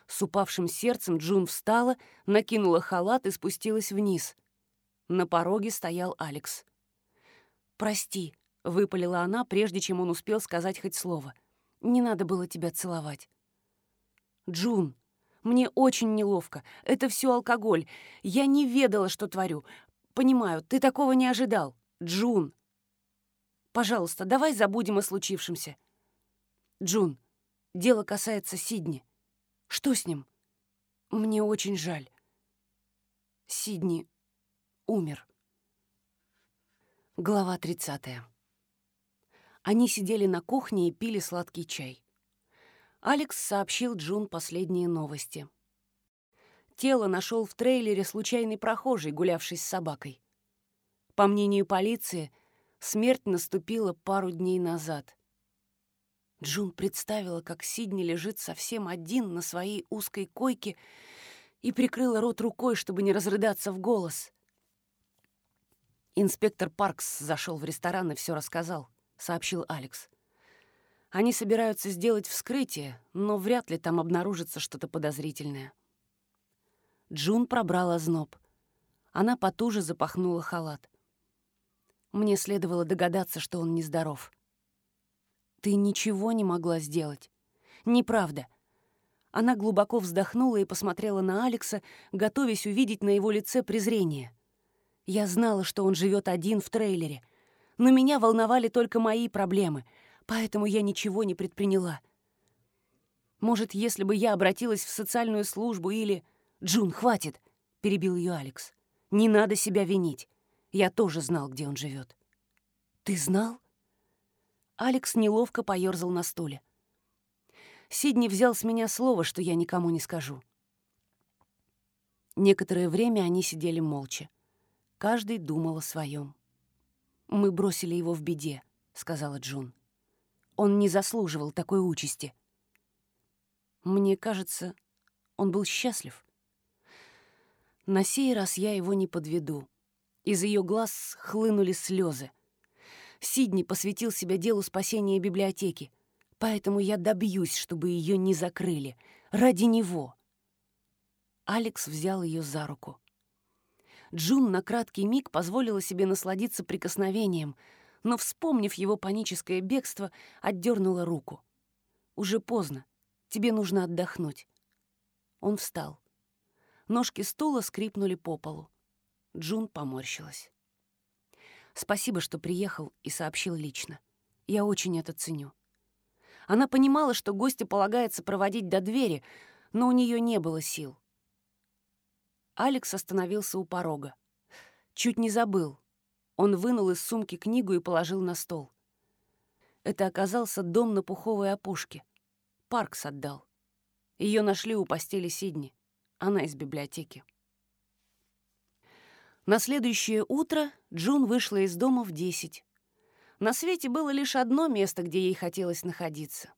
С упавшим сердцем Джун встала, накинула халат и спустилась вниз. На пороге стоял Алекс. «Прости», — выпалила она, прежде чем он успел сказать хоть слово. «Не надо было тебя целовать». «Джун, мне очень неловко. Это все алкоголь. Я не ведала, что творю. Понимаю, ты такого не ожидал. Джун. Пожалуйста, давай забудем о случившемся. Джун, дело касается Сидни. Что с ним? Мне очень жаль. Сидни умер. Глава 30. Они сидели на кухне и пили сладкий чай. Алекс сообщил Джун последние новости. Тело нашел в трейлере случайный прохожий, гулявший с собакой. По мнению полиции, смерть наступила пару дней назад. Джун представила, как Сидни лежит совсем один на своей узкой койке и прикрыла рот рукой, чтобы не разрыдаться в голос. «Инспектор Паркс зашел в ресторан и все рассказал», — сообщил Алекс. Они собираются сделать вскрытие, но вряд ли там обнаружится что-то подозрительное. Джун пробрала зноб. Она потуже запахнула халат. Мне следовало догадаться, что он нездоров. «Ты ничего не могла сделать. Неправда». Она глубоко вздохнула и посмотрела на Алекса, готовясь увидеть на его лице презрение. Я знала, что он живет один в трейлере, но меня волновали только мои проблемы — поэтому я ничего не предприняла. Может, если бы я обратилась в социальную службу или... «Джун, хватит!» — перебил ее Алекс. «Не надо себя винить. Я тоже знал, где он живет. «Ты знал?» Алекс неловко поерзал на стуле. Сидни взял с меня слово, что я никому не скажу. Некоторое время они сидели молча. Каждый думал о своем. «Мы бросили его в беде», — сказала Джун. Он не заслуживал такой участи. Мне кажется, он был счастлив. На сей раз я его не подведу. Из ее глаз хлынули слезы. Сидни посвятил себя делу спасения библиотеки, поэтому я добьюсь, чтобы ее не закрыли. Ради него. Алекс взял ее за руку. Джун на краткий миг позволила себе насладиться прикосновением — но, вспомнив его паническое бегство, отдернула руку. «Уже поздно. Тебе нужно отдохнуть». Он встал. Ножки стула скрипнули по полу. Джун поморщилась. «Спасибо, что приехал и сообщил лично. Я очень это ценю». Она понимала, что гостя полагается проводить до двери, но у нее не было сил. Алекс остановился у порога. Чуть не забыл. Он вынул из сумки книгу и положил на стол. Это оказался дом на пуховой опушке. Паркс отдал. Ее нашли у постели Сидни. Она из библиотеки. На следующее утро Джун вышла из дома в десять. На свете было лишь одно место, где ей хотелось находиться.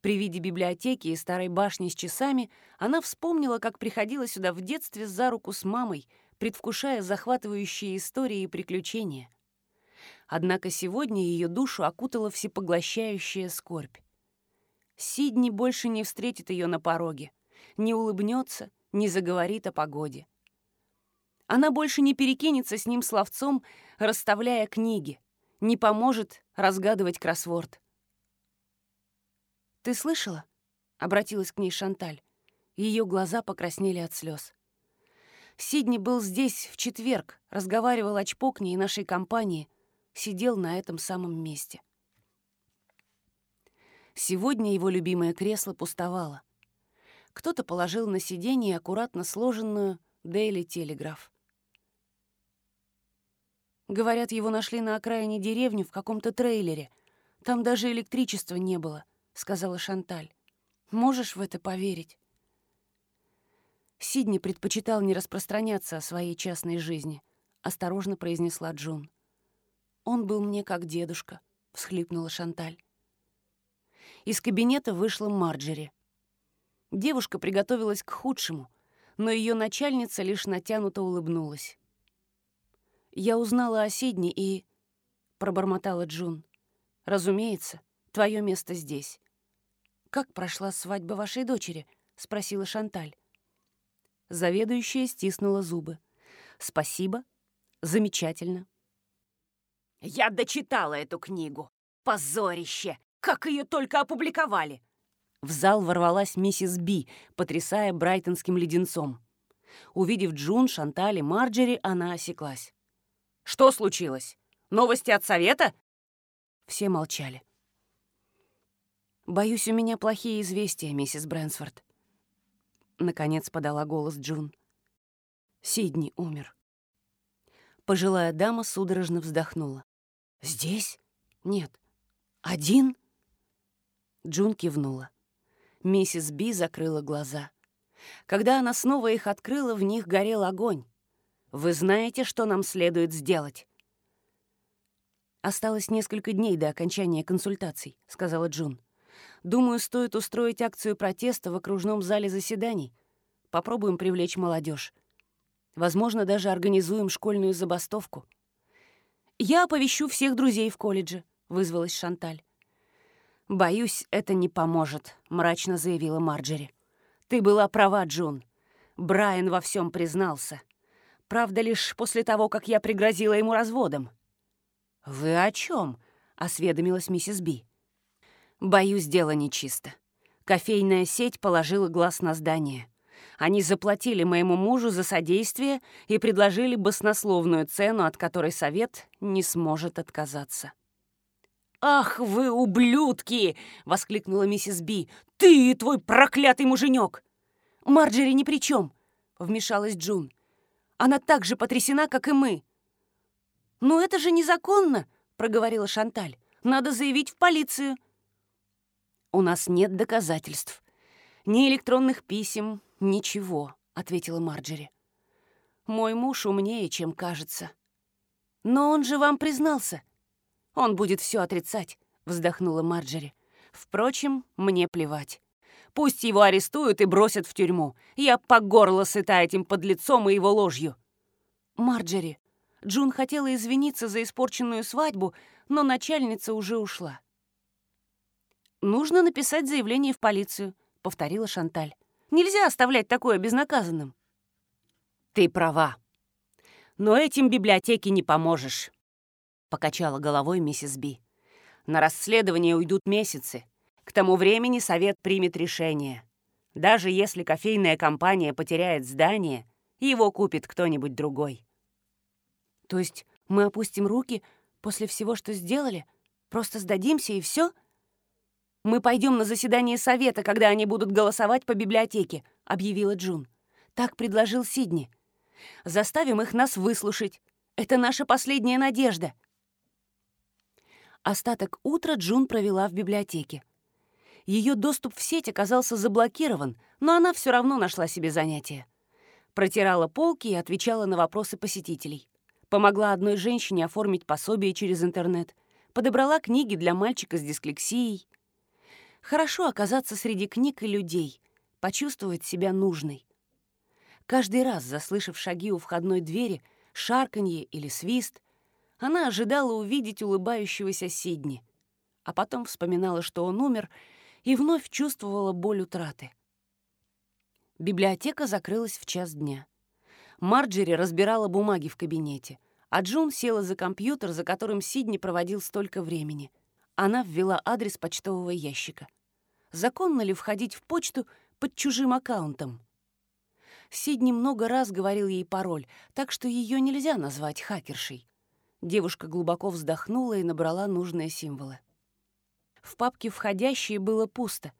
При виде библиотеки и старой башни с часами она вспомнила, как приходила сюда в детстве за руку с мамой — предвкушая захватывающие истории и приключения. Однако сегодня ее душу окутала всепоглощающая скорбь. Сидни больше не встретит ее на пороге, не улыбнется, не заговорит о погоде. Она больше не перекинется с ним словцом, расставляя книги, не поможет разгадывать кроссворд. «Ты слышала?» — обратилась к ней Шанталь. Ее глаза покраснели от слез. Сидни был здесь в четверг, разговаривал о Чпокне и нашей компании, сидел на этом самом месте. Сегодня его любимое кресло пустовало. Кто-то положил на сиденье аккуратно сложенную Дейли Телеграф. Говорят, его нашли на окраине деревни в каком-то трейлере. Там даже электричества не было, — сказала Шанталь. Можешь в это поверить? Сидни предпочитал не распространяться о своей частной жизни, — осторожно произнесла Джун. «Он был мне как дедушка», — всхлипнула Шанталь. Из кабинета вышла Марджери. Девушка приготовилась к худшему, но ее начальница лишь натянуто улыбнулась. «Я узнала о Сидне и...» — пробормотала Джун. «Разумеется, твое место здесь». «Как прошла свадьба вашей дочери?» — спросила Шанталь. Заведующая стиснула зубы. «Спасибо. Замечательно». «Я дочитала эту книгу. Позорище! Как ее только опубликовали!» В зал ворвалась миссис Би, потрясая брайтонским леденцом. Увидев Джун, Шанталь и Марджери, она осеклась. «Что случилось? Новости от совета?» Все молчали. «Боюсь, у меня плохие известия, миссис Брэнсфорд», Наконец подала голос Джун. Сидни умер. Пожилая дама судорожно вздохнула. «Здесь? Нет. Один?» Джун кивнула. Миссис Би закрыла глаза. Когда она снова их открыла, в них горел огонь. «Вы знаете, что нам следует сделать?» «Осталось несколько дней до окончания консультаций», — сказала Джун. Думаю, стоит устроить акцию протеста в окружном зале заседаний. Попробуем привлечь молодежь. Возможно, даже организуем школьную забастовку. «Я оповещу всех друзей в колледже», — вызвалась Шанталь. «Боюсь, это не поможет», — мрачно заявила Марджери. «Ты была права, Джун. Брайан во всем признался. Правда, лишь после того, как я пригрозила ему разводом». «Вы о чем? осведомилась миссис Би. Боюсь, дело нечисто. Кофейная сеть положила глаз на здание. Они заплатили моему мужу за содействие и предложили баснословную цену, от которой совет не сможет отказаться. «Ах вы, ублюдки!» — воскликнула миссис Би. «Ты и твой проклятый муженек!» «Марджери ни при чем!» — вмешалась Джун. «Она так же потрясена, как и мы». «Но это же незаконно!» — проговорила Шанталь. «Надо заявить в полицию». «У нас нет доказательств. Ни электронных писем, ничего», — ответила Марджери. «Мой муж умнее, чем кажется». «Но он же вам признался». «Он будет все отрицать», — вздохнула Марджери. «Впрочем, мне плевать. Пусть его арестуют и бросят в тюрьму. Я по горло сыта этим подлецом и его ложью». «Марджери», Джун хотела извиниться за испорченную свадьбу, но начальница уже ушла. «Нужно написать заявление в полицию», — повторила Шанталь. «Нельзя оставлять такое безнаказанным». «Ты права. Но этим библиотеке не поможешь», — покачала головой миссис Би. «На расследование уйдут месяцы. К тому времени совет примет решение. Даже если кофейная компания потеряет здание, его купит кто-нибудь другой». «То есть мы опустим руки после всего, что сделали? Просто сдадимся и все? «Мы пойдем на заседание совета, когда они будут голосовать по библиотеке», — объявила Джун. Так предложил Сидни. «Заставим их нас выслушать. Это наша последняя надежда». Остаток утра Джун провела в библиотеке. Ее доступ в сеть оказался заблокирован, но она все равно нашла себе занятие. Протирала полки и отвечала на вопросы посетителей. Помогла одной женщине оформить пособие через интернет. Подобрала книги для мальчика с дислексией. Хорошо оказаться среди книг и людей, почувствовать себя нужной. Каждый раз, заслышав шаги у входной двери, шарканье или свист, она ожидала увидеть улыбающегося Сидни, а потом вспоминала, что он умер, и вновь чувствовала боль утраты. Библиотека закрылась в час дня. Марджери разбирала бумаги в кабинете, а Джун села за компьютер, за которым Сидни проводил столько времени. Она ввела адрес почтового ящика. Законно ли входить в почту под чужим аккаунтом? Сидни много раз говорил ей пароль, так что ее нельзя назвать хакершей. Девушка глубоко вздохнула и набрала нужные символы. В папке «Входящие» было пусто.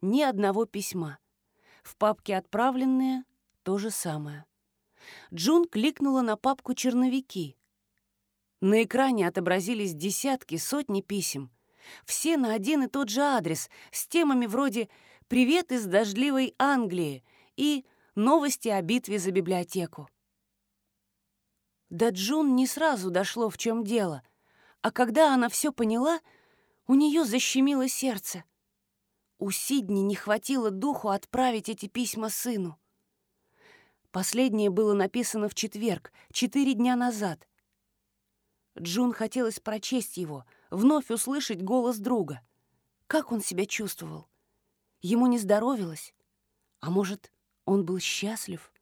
Ни одного письма. В папке «Отправленные» — то же самое. Джун кликнула на папку «Черновики». На экране отобразились десятки, сотни писем. Все на один и тот же адрес, с темами вроде «Привет из дождливой Англии» и «Новости о битве за библиотеку». До Джун не сразу дошло, в чем дело, а когда она все поняла, у нее защемило сердце. У Сидни не хватило духу отправить эти письма сыну. Последнее было написано в четверг, четыре дня назад. Джун хотелось прочесть его, вновь услышать голос друга. Как он себя чувствовал? Ему не здоровилось? А может, он был счастлив?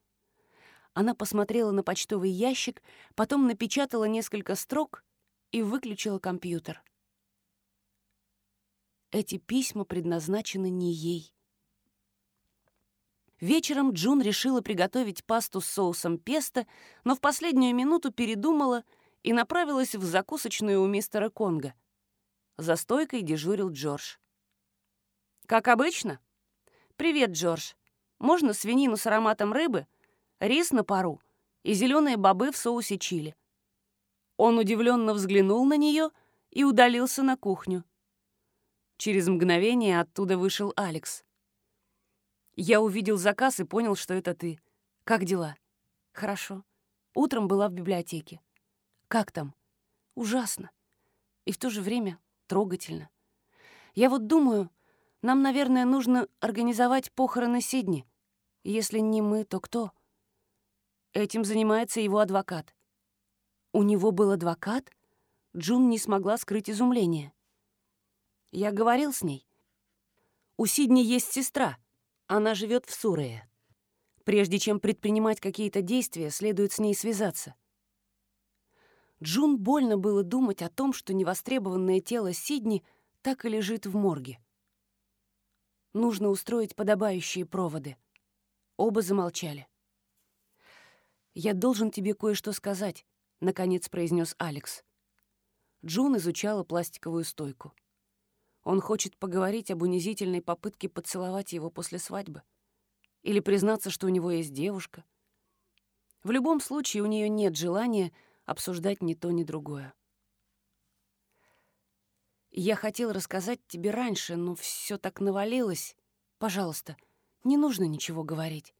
Она посмотрела на почтовый ящик, потом напечатала несколько строк и выключила компьютер. Эти письма предназначены не ей. Вечером Джун решила приготовить пасту с соусом песто, но в последнюю минуту передумала и направилась в закусочную у мистера Конга. За стойкой дежурил Джордж. «Как обычно?» «Привет, Джордж. Можно свинину с ароматом рыбы, рис на пару и зеленые бобы в соусе чили?» Он удивленно взглянул на нее и удалился на кухню. Через мгновение оттуда вышел Алекс. Я увидел заказ и понял, что это ты. Как дела? Хорошо. Утром была в библиотеке. Как там? Ужасно. И в то же время трогательно. Я вот думаю, нам, наверное, нужно организовать похороны Сидни. Если не мы, то кто? Этим занимается его адвокат. У него был адвокат? Джун не смогла скрыть изумление. Я говорил с ней. У Сидни есть сестра — она живет в Сурее. Прежде чем предпринимать какие-то действия, следует с ней связаться. Джун больно было думать о том, что невостребованное тело Сидни так и лежит в морге. Нужно устроить подобающие проводы. Оба замолчали. «Я должен тебе кое-что сказать», — наконец произнес Алекс. Джун изучала пластиковую стойку. Он хочет поговорить об унизительной попытке поцеловать его после свадьбы. Или признаться, что у него есть девушка. В любом случае, у нее нет желания обсуждать ни то, ни другое. Я хотел рассказать тебе раньше, но все так навалилось. Пожалуйста, не нужно ничего говорить.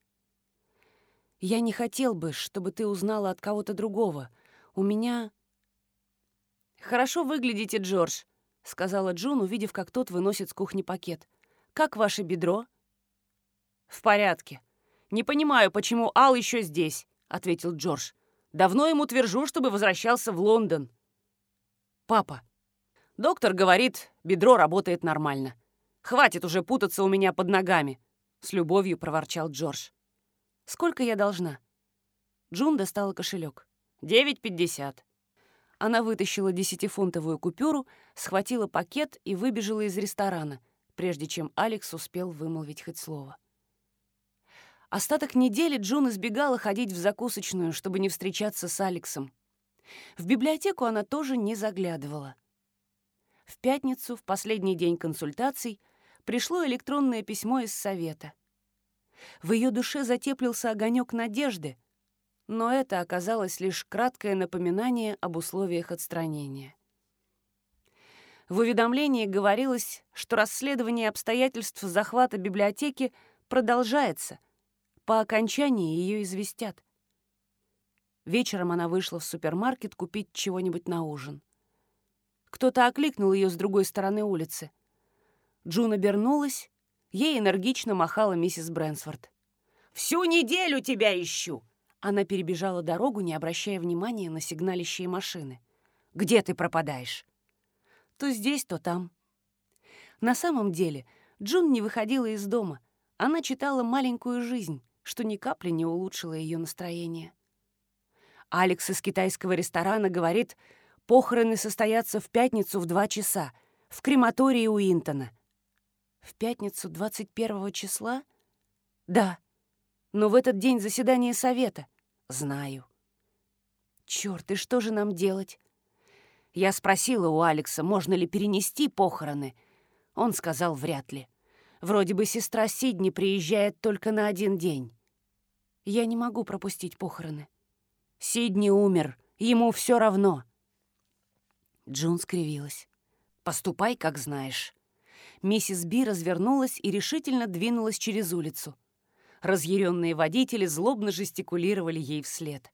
Я не хотел бы, чтобы ты узнала от кого-то другого. У меня... Хорошо выглядите, Джордж, — сказала Джун, увидев, как тот выносит с кухни пакет. «Как ваше бедро?» «В порядке. Не понимаю, почему Ал еще здесь», — ответил Джордж. «Давно ему твержу, чтобы возвращался в Лондон». «Папа». «Доктор говорит, бедро работает нормально. Хватит уже путаться у меня под ногами», — с любовью проворчал Джордж. «Сколько я должна?» Джун достала кошелек. «Девять пятьдесят». Она вытащила десятифунтовую купюру, схватила пакет и выбежала из ресторана, прежде чем Алекс успел вымолвить хоть слово. Остаток недели Джун избегала ходить в закусочную, чтобы не встречаться с Алексом. В библиотеку она тоже не заглядывала. В пятницу, в последний день консультаций, пришло электронное письмо из совета. В ее душе затеплился огонек надежды — но это оказалось лишь краткое напоминание об условиях отстранения. В уведомлении говорилось, что расследование обстоятельств захвата библиотеки продолжается. По окончании ее известят. Вечером она вышла в супермаркет купить чего-нибудь на ужин. Кто-то окликнул ее с другой стороны улицы. Джун обернулась, ей энергично махала миссис Брэнсфорд. «Всю неделю тебя ищу!» Она перебежала дорогу, не обращая внимания на сигналищие машины. «Где ты пропадаешь?» «То здесь, то там». На самом деле, Джун не выходила из дома. Она читала «Маленькую жизнь», что ни капли не улучшило ее настроение. Алекс из китайского ресторана говорит, похороны состоятся в пятницу в два часа, в крематории Уинтона. В пятницу 21 числа? Да. Но в этот день заседание совета. Знаю. Черт, и что же нам делать? Я спросила у Алекса, можно ли перенести похороны. Он сказал, вряд ли. Вроде бы сестра Сидни приезжает только на один день. Я не могу пропустить похороны. Сидни умер, ему все равно. Джун скривилась. «Поступай, как знаешь». Миссис Би развернулась и решительно двинулась через улицу. Разъяренные водители злобно жестикулировали ей вслед.